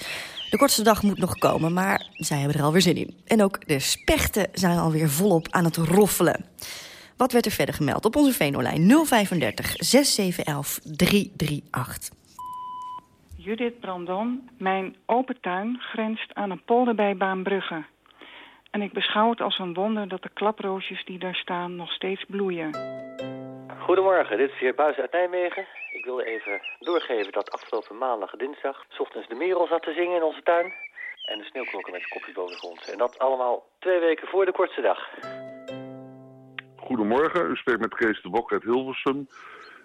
De kortste dag moet nog komen, maar zij hebben er alweer zin in. En ook de spechten zijn alweer volop aan het roffelen. Wat werd er verder gemeld op onze Venolijn 035 6711 338? Judith Brandon, mijn open tuin grenst aan een polder bij Baanbrugge. En ik beschouw het als een wonder dat de klaproosjes die daar staan nog steeds bloeien. Goedemorgen, dit is heer Buis uit Nijmegen. Ik wilde even doorgeven dat afgelopen maandag dinsdag... s ochtends de merel zat te zingen in onze tuin... en de sneeuwklokken met kopjes boven de grond. En dat allemaal twee weken voor de kortste dag. Goedemorgen, u spreekt met Kees de Bok uit Hilversum.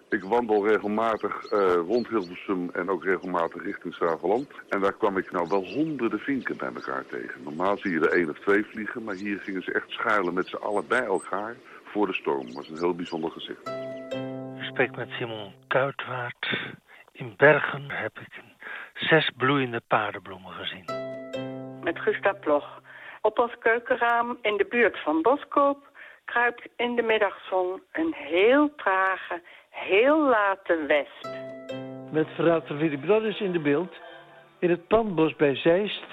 Ik wandel regelmatig uh, rond Hilversum en ook regelmatig richting Saveland. En daar kwam ik nou wel honderden vinken bij elkaar tegen. Normaal zie je er één of twee vliegen, maar hier gingen ze echt schuilen met z'n allen bij elkaar voor de storm. Dat was een heel bijzonder gezicht. Ik spreek met Simon Kuitwaard. In Bergen heb ik zes bloeiende paardenbloemen gezien. Met Gustav Ploch. Op ons keukenraam in de buurt van Boskoop kruipt in de middagzon een heel trage, heel late wesp. Met frater Willy Brothers in de beeld, in het pandbos bij Zeist,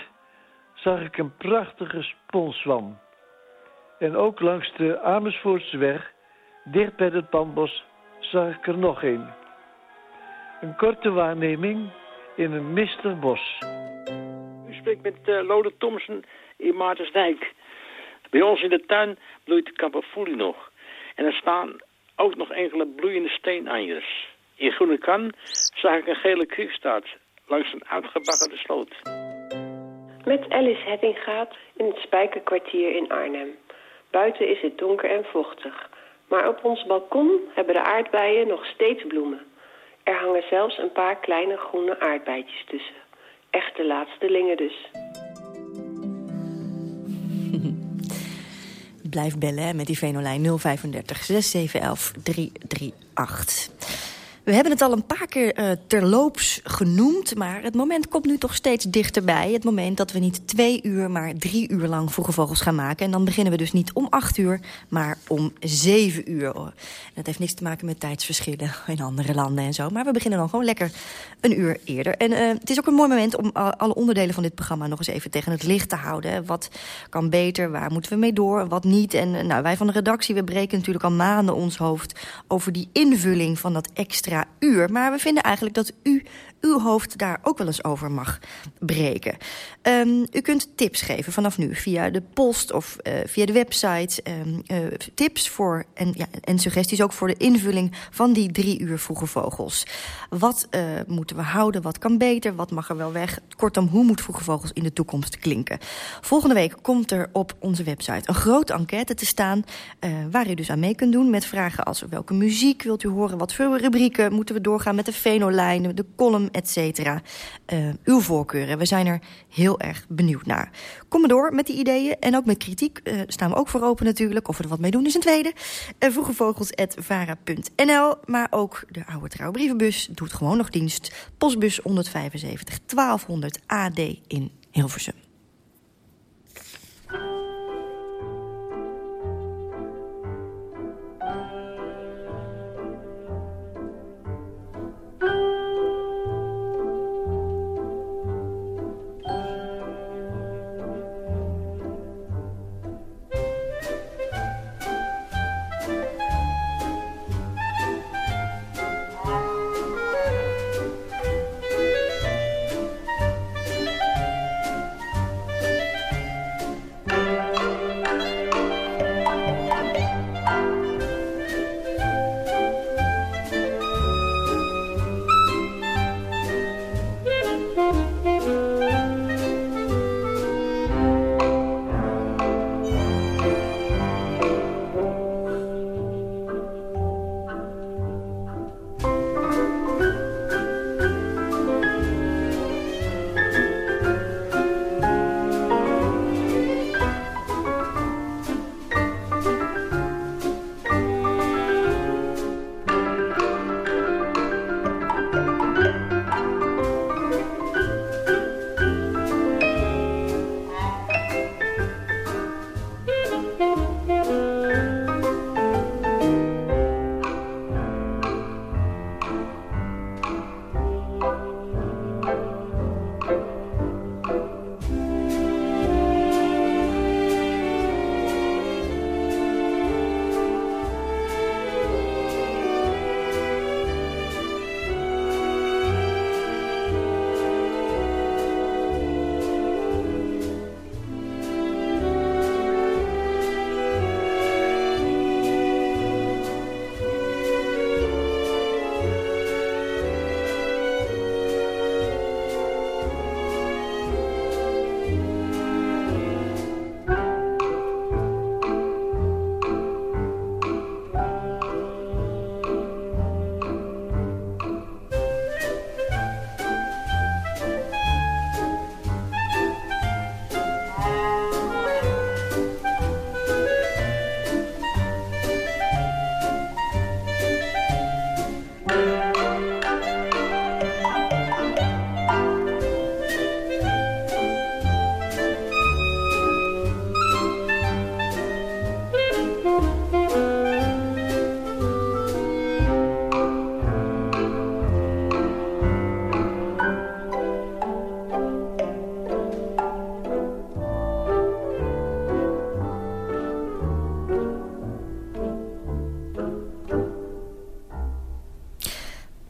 zag ik een prachtige sponswam. En ook langs de Amersfoortseweg, dicht bij het pandbos, zag ik er nog een. Een korte waarneming in een mistig bos. U spreekt met uh, Lode Thomsen in Maartensdijk. Bij ons in de tuin bloeit de kamperfoelie nog. En er staan ook nog enkele bloeiende steenanjers. In groene kan zag ik een gele kriekstaart langs een uitgebaggerde sloot. Met Alice Hettingaat in het Spijkerkwartier in Arnhem. Buiten is het donker en vochtig. Maar op ons balkon hebben de aardbeien nog steeds bloemen. Er hangen zelfs een paar kleine groene aardbeidjes tussen. Echte laatste dus. Blijf bellen met die Venolijn 035 6711 338. We hebben het al een paar keer uh, terloops genoemd... maar het moment komt nu toch steeds dichterbij. Het moment dat we niet twee uur, maar drie uur lang vroege vogels gaan maken. En dan beginnen we dus niet om acht uur, maar om zeven uur. En dat heeft niks te maken met tijdsverschillen in andere landen en zo. Maar we beginnen dan gewoon lekker een uur eerder. En uh, het is ook een mooi moment om alle onderdelen van dit programma... nog eens even tegen het licht te houden. Wat kan beter, waar moeten we mee door, wat niet. En uh, nou, wij van de redactie, we breken natuurlijk al maanden ons hoofd... over die invulling van dat extra uur. Maar we vinden eigenlijk dat u uw hoofd daar ook wel eens over mag breken. Um, u kunt tips geven vanaf nu via de post of uh, via de website. Um, uh, tips voor en, ja, en suggesties ook voor de invulling van die drie uur vroege vogels. Wat uh, moeten we houden? Wat kan beter? Wat mag er wel weg? Kortom, hoe moet vroege vogels in de toekomst klinken? Volgende week komt er op onze website een grote enquête te staan... waar u dus aan mee kunt doen met vragen als welke muziek wilt u horen... wat voor rubrieken moeten we doorgaan met de fenolijnen, de column et cetera. Uh, uw voorkeuren. We zijn er heel erg benieuwd naar. Kom maar door met die ideeën en ook met kritiek. Uh, staan we ook voor open natuurlijk. Of we er wat mee doen is een tweede. Uh, vroegevogels.vara.nl Maar ook de oude trouwbrievenbus doet gewoon nog dienst. Postbus 175 1200 AD in Hilversum.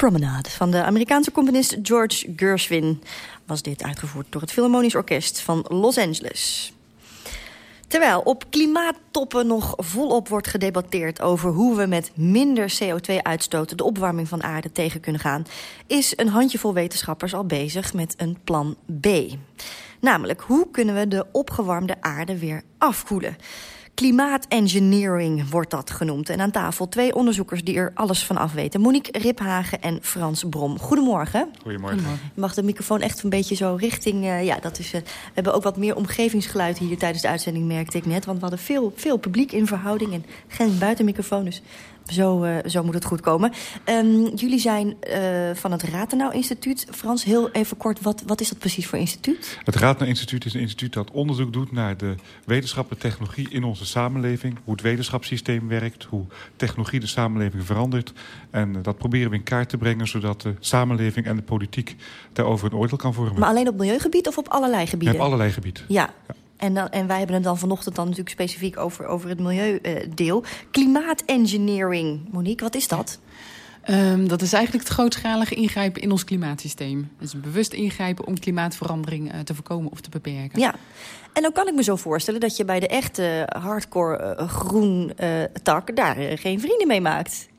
Promenade van de Amerikaanse componist George Gershwin... was dit uitgevoerd door het Philharmonisch Orkest van Los Angeles. Terwijl op klimaattoppen nog volop wordt gedebatteerd... over hoe we met minder CO2-uitstoot de opwarming van aarde tegen kunnen gaan... is een handjevol wetenschappers al bezig met een plan B. Namelijk, hoe kunnen we de opgewarmde aarde weer afkoelen? Klimaatengineering wordt dat genoemd. En aan tafel twee onderzoekers die er alles van af weten. Monique Riphagen en Frans Brom. Goedemorgen. Goedemorgen. Je mag de microfoon echt een beetje zo richting... Uh, ja, dat is, uh, we hebben ook wat meer omgevingsgeluid hier tijdens de uitzending, merkte ik net. Want we hadden veel, veel publiek in verhouding en geen buitenmicrofoon. Dus zo, uh, zo moet het goed komen. Um, jullie zijn uh, van het Ratenau Instituut. Frans, heel even kort, wat, wat is dat precies voor instituut? Het Ratenau Instituut is een instituut dat onderzoek doet... naar de wetenschap en technologie in onze samenleving. Hoe het wetenschapssysteem werkt, hoe technologie de samenleving verandert. En uh, dat proberen we in kaart te brengen... zodat de samenleving en de politiek daarover een oordeel kan vormen. Maar alleen op milieugebied of op allerlei gebieden? op allerlei gebieden. Ja. ja. En, dan, en wij hebben het dan vanochtend dan natuurlijk specifiek over, over het milieudeel. Klimaatengineering, Monique, wat is dat? Um, dat is eigenlijk het grootschalige ingrijpen in ons klimaatsysteem. Dus bewust ingrijpen om klimaatverandering uh, te voorkomen of te beperken. Ja, en dan kan ik me zo voorstellen dat je bij de echte hardcore uh, groen uh, tak daar geen vrienden mee maakt.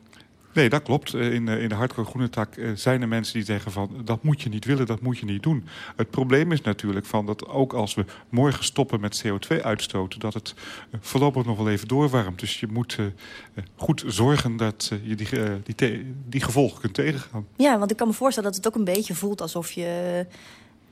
Nee, dat klopt. In, in de hardcore groene tak zijn er mensen die zeggen van... dat moet je niet willen, dat moet je niet doen. Het probleem is natuurlijk van dat ook als we morgen stoppen met CO2-uitstoten... dat het voorlopig nog wel even doorwarmt. Dus je moet goed zorgen dat je die, die, die gevolgen kunt tegengaan. Ja, want ik kan me voorstellen dat het ook een beetje voelt alsof je...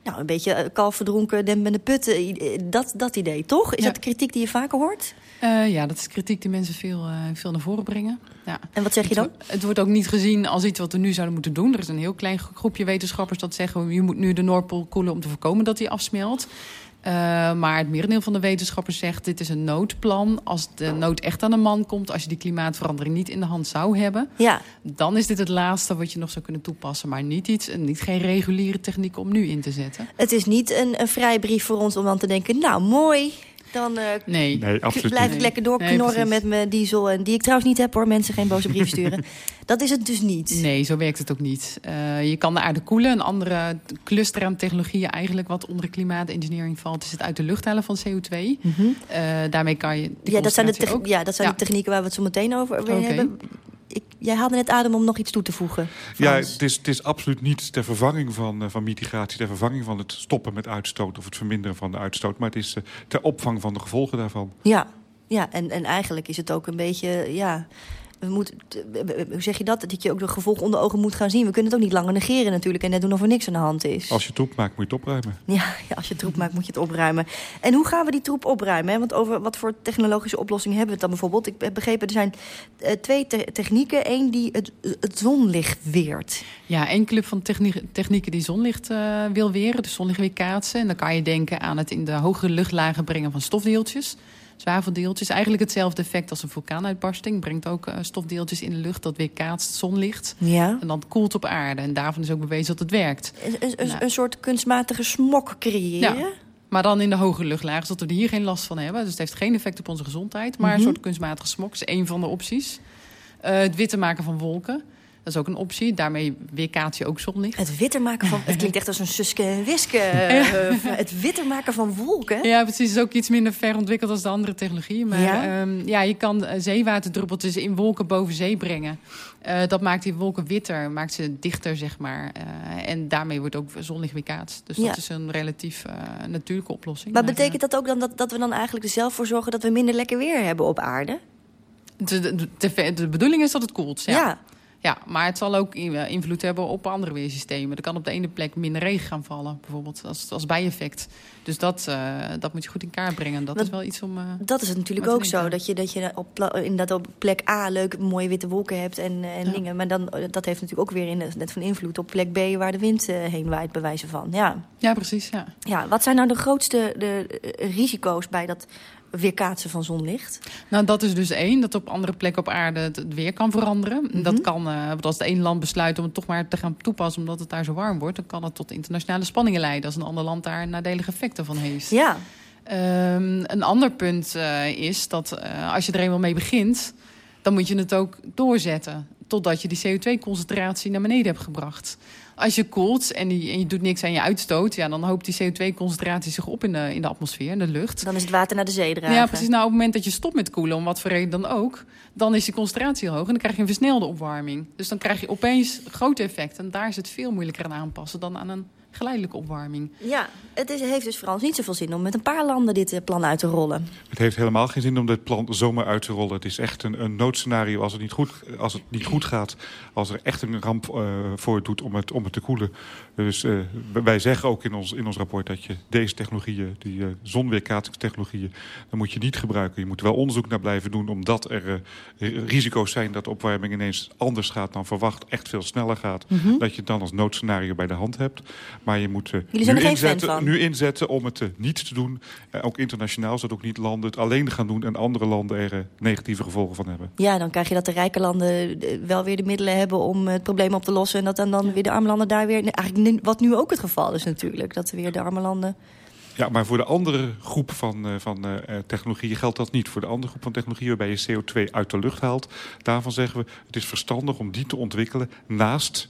Nou, een beetje kalf verdronken, dem met de putten. Dat, dat idee, toch? Is Ja. dat kritiek die je vaker hoort? Uh, ja, dat is kritiek die mensen veel, uh, veel naar voren brengen. Ja. En wat zeg je dan? Het, het, wordt ook niet gezien als iets wat we nu zouden moeten doen. Er is een heel klein groepje wetenschappers dat zeggen... je moet nu de Noordpool koelen om te voorkomen dat die afsmelt. Uh, maar het merendeel van de wetenschappers zegt... dit is een noodplan. Als de nood echt aan de man komt... als je die klimaatverandering niet in de hand zou hebben... Ja. dan is dit het laatste wat je nog zou kunnen toepassen. Maar niet, iets, niet geen reguliere techniek om nu in te zetten. Het is niet een, een vrijbrief voor ons om dan te denken... nou, mooi, dan uh, nee. Nee, blijf ik nee. lekker doorknorren nee, met mijn diesel. En die ik trouwens niet heb hoor, mensen geen boze brieven sturen. dat is het dus niet. Nee, zo werkt het ook niet. Uh, je kan de aarde koelen. Een andere cluster aan technologieën eigenlijk wat onder klimaatengineering valt... is het uit de lucht halen van CO2. Mm -hmm. uh, daarmee kan je ja, dat zijn, de ja, dat zijn ja. de technieken waar we het zo meteen over okay. hebben. Ik, jij haalde net adem om nog iets toe te voegen. Frans. Ja, het is, het is absoluut niet ter vervanging van, uh, van mitigatie... ter vervanging van het stoppen met uitstoot of het verminderen van de uitstoot... maar het is uh, ter opvang van de gevolgen daarvan. Ja, ja en, en eigenlijk is het ook een beetje... Ja, we moeten, hoe zeg je dat? Dat je ook de gevolgen onder ogen moet gaan zien. We kunnen het ook niet langer negeren natuurlijk... en net doen of er niks aan de hand is. Als je troep maakt, moet je het opruimen. Ja, ja als je troep maakt, moet je het opruimen. En hoe gaan we die troep opruimen? Hè? Want over wat voor technologische oplossingen hebben we het dan bijvoorbeeld? Ik heb begrepen, er zijn uh, twee te technieken. Eén die het, het zonlicht weert. Ja, één club van technie technieken die zonlicht uh, wil weren. Dus zonlicht weerkaatsen. En dan kan je denken aan het in de hogere luchtlagen brengen van stofdeeltjes zwaveldeeltjes. Eigenlijk hetzelfde effect als een vulkaanuitbarsting. Brengt ook uh, stofdeeltjes in de lucht dat weer kaatst zonlicht. Ja. En dan koelt op aarde. En daarvan is ook bewezen dat het werkt. Een, een, nou. een soort kunstmatige smok creëren? Ja. Maar dan in de hogere luchtlagen, zodat we hier geen last van hebben. Dus het heeft geen effect op onze gezondheid. Maar mm -hmm. een soort kunstmatige smok is één van de opties. Uh, het witte maken van wolken. Dat is ook een optie. Daarmee weerkaats je ook zonlicht. Het witter maken van... Het klinkt echt als een suske en wiske. Uh, het witter maken van wolken. Ja, precies. Het is ook iets minder ver ontwikkeld als de andere technologie. Maar ja, um, ja je kan zeewaterdruppeltjes in wolken boven zee brengen. Uh, dat maakt die wolken witter, maakt ze dichter, zeg maar. Uh, en daarmee wordt ook zonlicht weerkaatst. Dus ja. dat is een relatief uh, natuurlijke oplossing. Maar, maar betekent dat ook dan dat, dat we dan eigenlijk er zelf voor zorgen... dat we minder lekker weer hebben op aarde? De, de, de, de bedoeling is dat het koelt, ja. ja. Ja, maar het zal ook invloed hebben op andere weersystemen. Er kan op de ene plek minder regen gaan vallen, bijvoorbeeld, als, als bijeffect. Dus dat, uh, dat moet je goed in kaart brengen. Dat is wel iets om. Uh, dat is het natuurlijk ook zo. Dat je, dat je op, inderdaad op plek A leuk mooie witte wolken hebt en, en ja. dingen. Maar dan, dat heeft natuurlijk ook weer in, net van invloed op plek B waar de wind heen waait, bij wijze van. Ja, ja precies. Ja. Ja, wat zijn nou de grootste de, risico's bij dat weerkaatsen van zonlicht? Nou, dat is dus één. Dat op andere plekken op aarde het weer kan veranderen. Mm -hmm. Dat kan, uh, als het één land besluit om het toch maar te gaan toepassen... omdat het daar zo warm wordt... dan kan het tot internationale spanningen leiden... als een ander land daar nadelige effecten van heeft. Ja. Um, een ander punt uh, is dat uh, als je er eenmaal mee begint... dan moet je het ook doorzetten. totdat je die CO2-concentratie naar beneden hebt gebracht. Als je koelt en, die, en je doet niks aan je uitstoot... Ja, dan hoopt die CO2-concentratie zich op in de, in de atmosfeer, in de lucht. Dan is het water naar de zee dragen. Ja, precies. Nou, op het moment dat je stopt met koelen, om wat voor reden dan ook... dan is die concentratie heel hoog en dan krijg je een versnelde opwarming. Dus dan krijg je opeens grote effecten. En daar is het veel moeilijker aan aanpassen dan aan een geleidelijke opwarming. Ja, het is, heeft dus vooral niet zoveel zin om met een paar landen dit eh, plan uit te rollen. Het heeft helemaal geen zin om dit plan zomaar uit te rollen. Het is echt een, een noodscenario als het, niet goed, als het niet goed gaat. Als er echt een ramp uh, voor doet om het, om het te koelen. Dus uh, wij zeggen ook in ons, in ons rapport dat je deze technologieën, die uh, zonweerkaatsingstechnologieën, dan moet je niet gebruiken. Je moet er wel onderzoek naar blijven doen, omdat er risico's zijn dat de opwarming ineens anders gaat dan verwacht, echt veel sneller gaat. Mm -hmm. Dat je het dan als noodscenario bij de hand hebt. Maar je moet uh, zijn nu, inzetten, nu om het uh, niet te doen. Uh, ook internationaal, zodat ook niet landen het alleen gaan doen... en andere landen er negatieve gevolgen van hebben. Ja, dan krijg je dat de rijke landen wel weer de middelen hebben... om het probleem op te lossen. En dat dan, dan weer de arme landen daar weer... Eigenlijk wat nu ook het geval is natuurlijk. Dat weer de arme landen... Ja, maar voor de andere groep van, van uh, technologieën geldt dat niet. Voor de andere groep van technologieën waarbij je CO2 uit de lucht haalt... daarvan zeggen we, het is verstandig om die te ontwikkelen naast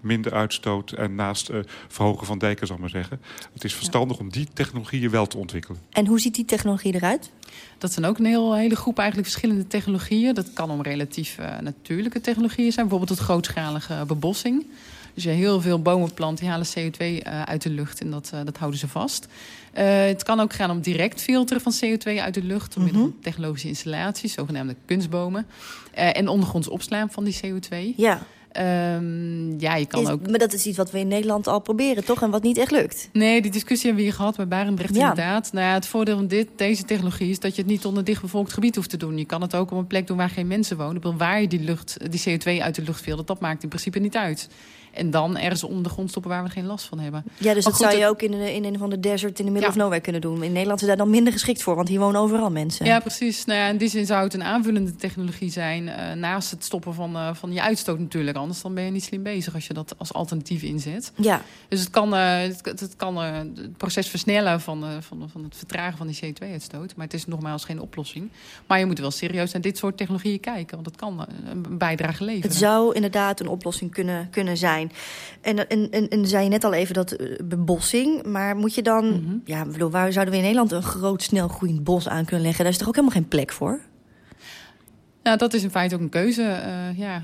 minder uitstoot en naast uh, verhogen van dijken, zal ik maar zeggen. Het is verstandig ja. om die technologieën wel te ontwikkelen. En hoe ziet die technologie eruit? Dat zijn ook een heel, hele groep eigenlijk verschillende technologieën. Dat kan om relatief uh, natuurlijke technologieën zijn. Bijvoorbeeld het grootschalige bebossing. Dus je heel veel bomen plant, die halen CO2 uit de lucht en dat, dat houden ze vast. het kan ook gaan om direct filteren van CO2 uit de lucht... door middel van technologische installaties, zogenaamde kunstbomen. en ondergronds opslaan van die CO2. Ja. Um, ja, je kan is, ook... Maar dat is iets wat we in Nederland al proberen, toch? En wat niet echt lukt. Nee, die discussie hebben we hier gehad bij Barendrecht ja. inderdaad. Nou ja, het voordeel van dit, deze technologie is dat je het niet onder dichtbevolkt gebied hoeft te doen. Je kan het ook op een plek doen waar geen mensen wonen. Waar je die, lucht, die CO2 uit de lucht filtert, dat maakt in principe niet uit. En dan ergens onder de grond stoppen waar we geen last van hebben. Ja, dus maar dat goed, zou je ook in, de, in een van de desert in de middle ja. of nowhere kunnen doen. In Nederland is daar dan minder geschikt voor, want hier wonen overal mensen. Ja, precies. Nou ja, in die zin zou het een aanvullende technologie zijn... Uh, naast het stoppen van, uh, van je uitstoot natuurlijk. Anders dan ben je niet slim bezig als je dat als alternatief inzet. Ja. Dus het kan, uh, het, het, kan het proces versnellen van, van, van het vertragen van die CO2-uitstoot. Maar het is nogmaals geen oplossing. Maar je moet wel serieus naar dit soort technologieën kijken. Want het kan een bijdrage leveren. Het zou inderdaad een oplossing kunnen, kunnen zijn. En, en, en, en zei je net al even dat uh, bebossing. Maar moet je dan... Mm -hmm. Ja, bedoel, waar zouden we in Nederland een groot, snel groeiend bos aan kunnen leggen? Daar is toch ook helemaal geen plek voor? Nou, dat is in feite ook een keuze. Uh, ja,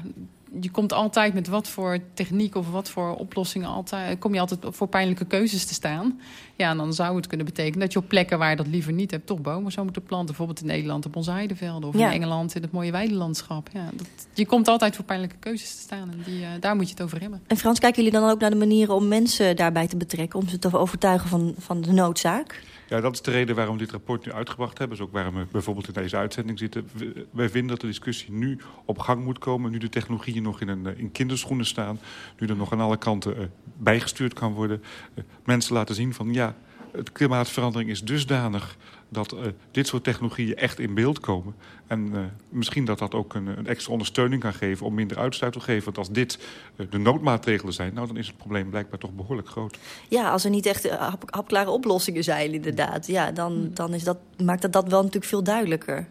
je komt altijd met wat voor techniek of wat voor oplossingen... Altijd, kom je altijd voor pijnlijke keuzes te staan. Ja, en dan zou het kunnen betekenen dat je op plekken waar je dat liever niet hebt... toch bomen zou moeten planten. Bijvoorbeeld in Nederland op onze heidevelden. Of ja. in Engeland in het mooie weidelandschap. Ja, dat, je komt altijd voor pijnlijke keuzes te staan. En die, uh, daar moet je het over hebben. En Frans, kijken jullie dan ook naar de manieren om mensen daarbij te betrekken... om ze te overtuigen van, van de noodzaak? Ja, dat is de reden waarom we dit rapport nu uitgebracht hebben. Dus ook waarom we bijvoorbeeld in deze uitzending zitten. Wij vinden dat de discussie nu op gang moet komen. Nu de technologieën nog in, een, in kinderschoenen staan. Nu er nog aan alle kanten uh, bijgestuurd kan worden. Uh, mensen laten zien van ja, het klimaatverandering is dusdanig dat uh, dit soort technologieën echt in beeld komen. En uh, misschien dat dat ook een, een, extra ondersteuning kan geven om minder uitstoot te geven. Want als dit uh, de noodmaatregelen zijn, nou, dan is het probleem blijkbaar toch behoorlijk groot. Ja, als er niet echt hap, hapklare oplossingen zijn inderdaad. Ja, dan, dan is dat, maakt dat, dat wel natuurlijk veel duidelijker.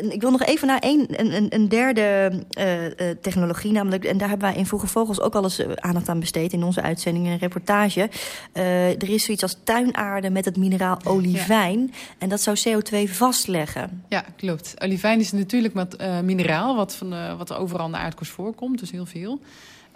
Ik wil nog even naar een, een, een derde uh, uh, technologie. Namelijk, en daar hebben wij in Vroege Vogels ook al eens uh, aandacht aan besteed... in onze uitzending en reportage. er is zoiets als tuinaarde met het mineraal olivijn. Ja. En dat zou CO2 vastleggen. Ja, klopt. Olivijn is natuurlijk met mineraal... Wat, van, wat overal in de aardkorst voorkomt, dus heel veel...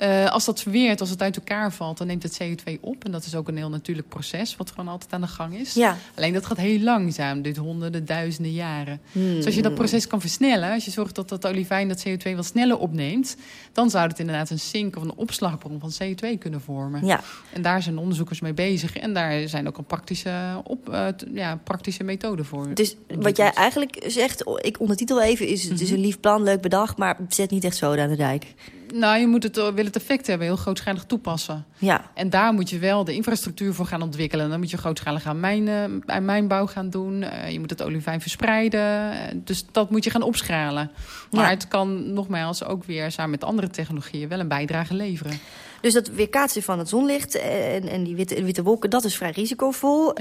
Uh, als dat verweert, als het uit elkaar valt, dan neemt het CO2 op. En dat is ook een heel natuurlijk proces, wat gewoon altijd aan de gang is. Ja. Alleen dat gaat heel langzaam, dit honderden, duizenden jaren. Hmm. Dus als je dat proces kan versnellen, als je zorgt dat dat olivijn dat CO2 wat sneller opneemt, dan zou het inderdaad een sink of een opslagbron van CO2 kunnen vormen. Ja. En daar zijn onderzoekers mee bezig. En daar zijn ook al praktische, op, uh, ja, praktische methoden voor. Dus wat jij eigenlijk zegt, ik ondertitel even, is het is een lief plan, leuk bedacht, maar zet niet echt zo aan de dijk. Nou, je moet het, wil het effect hebben, heel grootschalig toepassen. Ja. En daar moet je wel de infrastructuur voor gaan ontwikkelen. Dan moet je grootschalig aan, mijn, uh, aan mijnbouw gaan doen. Uh, je moet het olivijn verspreiden. Uh, dus dat moet je gaan opschalen. Maar ja. het kan nogmaals ook weer samen met andere technologieën wel een bijdrage leveren. Dus dat weerkaatsen van het zonlicht en, en die witte, witte wolken, dat is vrij risicovol.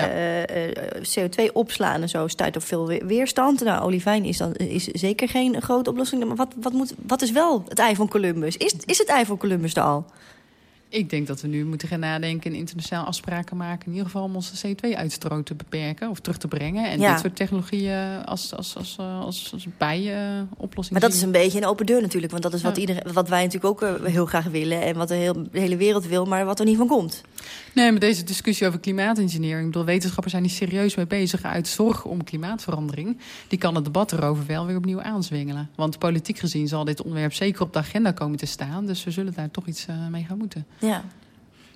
CO2 opslaan en zo stuit op veel weerstand. Nou, olivijn is, dan, is zeker geen grote oplossing. Maar wat, wat, moet, wat is wel het ei van Columbus? Is, is het ei van Columbus er al? Ik denk dat we nu moeten gaan nadenken en internationaal afspraken maken. In ieder geval om onze CO2-uitstoot te beperken of terug te brengen. En dit soort technologieën als, als, als, als, als bijoplossing. maar dat is een beetje een open deur natuurlijk. Want dat is wat, iedereen, wat wij natuurlijk ook heel graag willen. En wat de, heel, de hele wereld wil, maar wat er niet van komt. Nee, maar deze discussie over klimaatengineering... Ik bedoel, wetenschappers zijn hier serieus mee bezig... uit zorg om klimaatverandering. Die kan het debat erover wel weer opnieuw aanzwingelen. Want politiek gezien zal dit onderwerp zeker op de agenda komen te staan. Dus we zullen daar toch iets mee gaan moeten. Ja.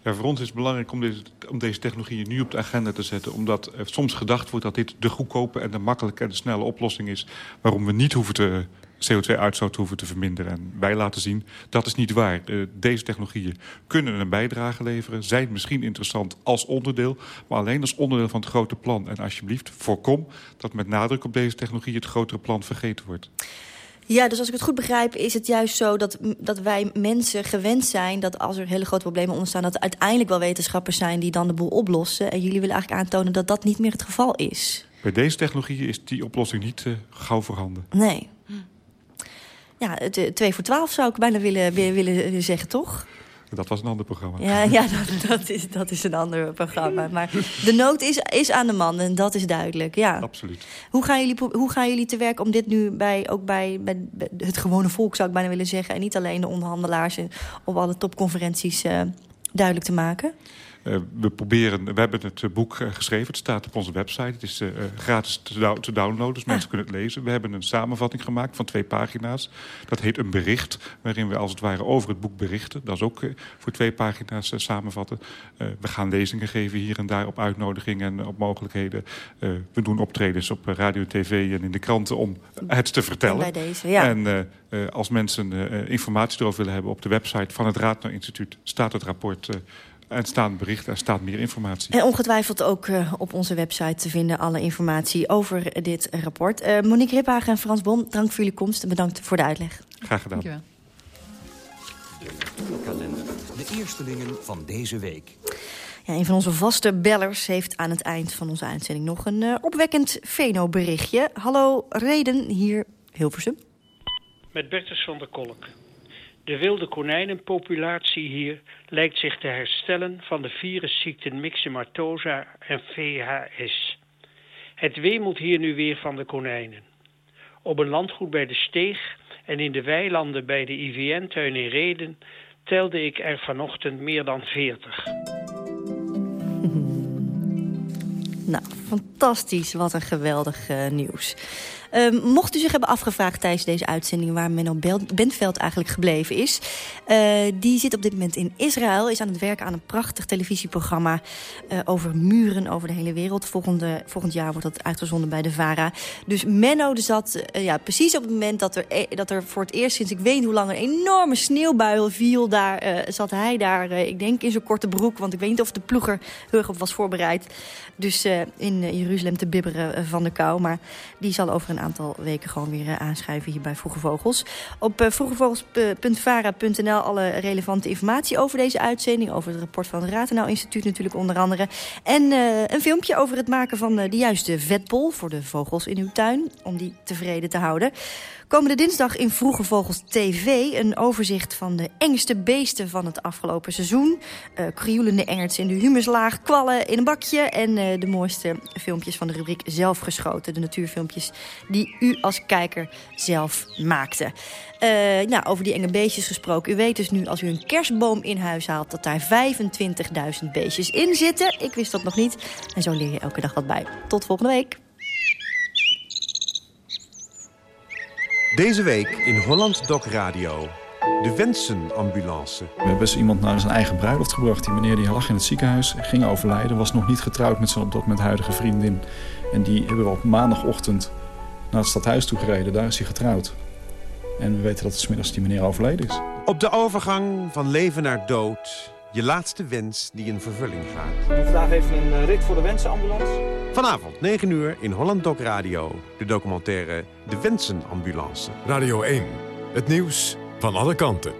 Ja, voor ons is het belangrijk om deze, om deze technologieën nu op de agenda te zetten. Omdat er soms gedacht wordt dat dit de goedkope en de makkelijke en de snelle oplossing is. Waarom we niet hoeven te CO2-uitstoot hoeven te verminderen. En wij laten zien, dat is niet waar. deze technologieën kunnen een bijdrage leveren. Zijn misschien interessant als onderdeel. Maar alleen als onderdeel van het grote plan. En alsjeblieft, voorkom dat met nadruk op deze technologie het grotere plan vergeten wordt. Ja, dus als ik het goed begrijp is het juist zo dat, dat wij mensen gewend zijn... dat als er hele grote problemen ontstaan... dat er uiteindelijk wel wetenschappers zijn die dan de boel oplossen. En jullie willen eigenlijk aantonen dat dat niet meer het geval is. Bij deze technologie is die oplossing niet uh, gauw voorhanden. Nee. Ja, 2 voor 12 zou ik bijna willen, willen zeggen, toch? Dat was een ander programma. Ja, ja dat, dat, is, dat is een ander programma. Maar de nood is, is aan de man en dat is duidelijk. Ja. Absoluut. Hoe gaan, jullie, hoe gaan jullie te werk om dit nu bij, ook bij, bij het gewone volk, zou ik bijna willen zeggen... en niet alleen de onderhandelaars op alle topconferenties uh, duidelijk te maken? Uh, we, proberen, we hebben het boek uh, geschreven. Het staat op onze website. Het is gratis te, downloaden, dus mensen kunnen het lezen. We hebben een samenvatting gemaakt van twee pagina's. Dat heet een bericht, waarin we als het ware over het boek berichten. Dat is ook voor twee pagina's samenvatten. we gaan lezingen geven hier en daar op uitnodiging en op mogelijkheden. we doen optredens op radio, tv en in de kranten om het te vertellen. En bij deze, ja. En als mensen informatie erover willen hebben op de website van het Raadnau Instituut... staat het rapport en staat bericht, er staat meer informatie. En ongetwijfeld ook uh, op onze website te vinden alle informatie over dit rapport. Uh, Monique Riphagen en Frans Bon, dank voor jullie komst en bedankt voor de uitleg. Graag gedaan. Dankjewel. Kalender. De eerstelingen van deze week. Ja, een van onze vaste bellers heeft aan het eind van onze uitzending nog een uh, opwekkend Veno-berichtje. Hallo, Reden, hier Hilversum. Met Bertus van der Kolk. De wilde konijnenpopulatie hier lijkt zich te herstellen van de virusziekten myxomatosa en VHS. Het wemelt hier nu weer van de konijnen. Op een landgoed bij de Steeg en in de weilanden bij de IVN-tuin in Reden telde ik er vanochtend meer dan veertig. Nou, fantastisch. Wat een geweldig uh, nieuws. Uh, mocht u zich hebben afgevraagd tijdens deze uitzending... waar Menno Bentveld eigenlijk gebleven is... Uh, die zit op dit moment in Israël. Is aan het werken aan een prachtig televisieprogramma... Uh, over muren over de hele wereld. Volgende, volgend jaar wordt dat uitgezonden bij de VARA. Dus Menno zat ja, precies op het moment dat er, e-, dat er voor het eerst... sinds ik weet hoe lang een enorme sneeuwbuil viel... daar zat hij daar, ik denk in zijn korte broek... want ik weet niet of de ploeger heel erg op was voorbereid. Dus in Jeruzalem te bibberen van de kou. Maar die zal over een aantal weken gewoon weer uh, aanschuiven hier bij Vroege Vogels. Op uh, vroegevogels.vara.nl alle relevante informatie over deze uitzending. Over het rapport van het Ratenau Instituut natuurlijk onder andere. En uh, een filmpje over het maken van de juiste vetbol voor de vogels in uw tuin. Om die tevreden te houden. Komende dinsdag in Vroege Vogels TV een overzicht van de engste beesten van het afgelopen seizoen. Uh, krioelende engerts in de humuslaag, kwallen in een bakje en uh, de mooiste filmpjes van de rubriek zelf geschoten. De natuurfilmpjes die u als kijker zelf maakte. Uh, nou, over die enge beestjes gesproken. U weet dus nu als u een kerstboom in huis haalt dat daar 25.000 beestjes in zitten. Ik wist dat nog niet. En zo leer je elke dag wat bij. Tot volgende week. Deze week in Holland Doc Radio. De Wensenambulance. We hebben eens iemand naar zijn eigen bruiloft gebracht. Die meneer die lag in het ziekenhuis, ging overlijden. Was nog niet getrouwd met zijn op dat moment huidige vriendin. En die hebben we op maandagochtend naar het stadhuis toe gereden. Daar is hij getrouwd. En we weten dat het smiddags die meneer overleden is. Op de overgang van leven naar dood. Je laatste wens die in vervulling gaat. Vandaag even een rit voor de Wensenambulance. Vanavond 9 uur in Holland Doc Radio. De documentaire De Wensenambulance. Radio 1. Het nieuws van alle kanten.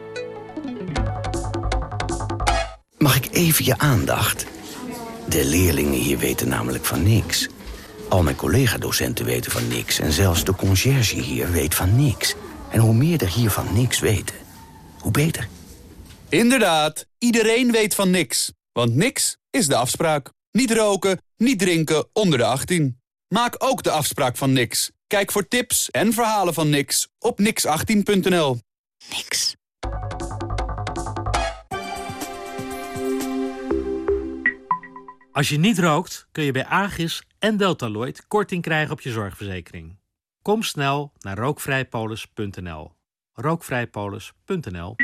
Mag ik even je aandacht? De leerlingen hier weten namelijk van niks. Al mijn collega-docenten weten van niks. En zelfs de conciërge hier weet van niks. En hoe meer er hier van niks weten, hoe beter. Inderdaad, iedereen weet van niks. Want niks is de afspraak. Niet roken, niet drinken onder de 18. Maak ook de afspraak van niks. Kijk voor tips en verhalen van niks op nix18.nl. Niks. Als je niet rookt, kun je bij Agis en Deltaloid korting krijgen op je zorgverzekering. Kom snel naar rookvrijpolis.nl. rookvrijpolis.nl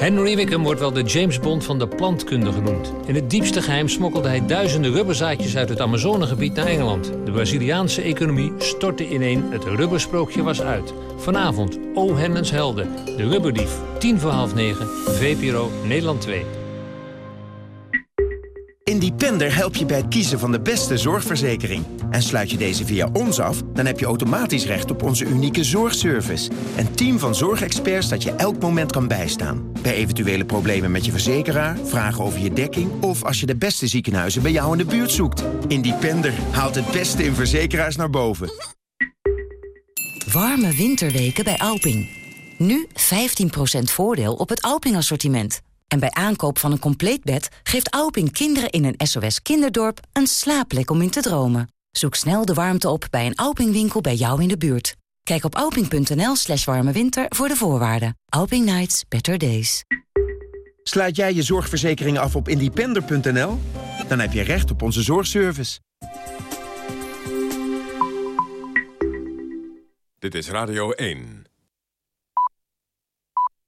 Henry Wickham wordt wel de James Bond van de plantkunde genoemd. In het diepste geheim smokkelde hij duizenden rubberzaadjes uit het Amazonegebied naar Engeland. De Braziliaanse economie stortte ineen, het rubbersprookje was uit. Vanavond, O Hemmens Helden, de rubberdief. 10 voor half 9, VPRO, Nederland 2. Independer helpt je bij het kiezen van de beste zorgverzekering. En sluit je deze via ons af, dan heb je automatisch recht op onze unieke zorgservice. Een team van zorgexperts dat je elk moment kan bijstaan. Bij eventuele problemen met je verzekeraar, vragen over je dekking... of als je de beste ziekenhuizen bij jou in de buurt zoekt. Independer haalt het beste in verzekeraars naar boven. Warme winterweken bij Alping. Nu 15% voordeel op het Alping-assortiment. En bij aankoop van een compleet bed geeft Alping kinderen in een SOS kinderdorp een slaapplek om in te dromen. Zoek snel de warmte op bij een Alping-winkel bij jou in de buurt. Kijk op alping.nl slash warme winter voor de voorwaarden. Alping Nights, better days. Sluit jij je zorgverzekering af op independer.nl? Dan heb je recht op onze zorgservice. Dit is Radio 1.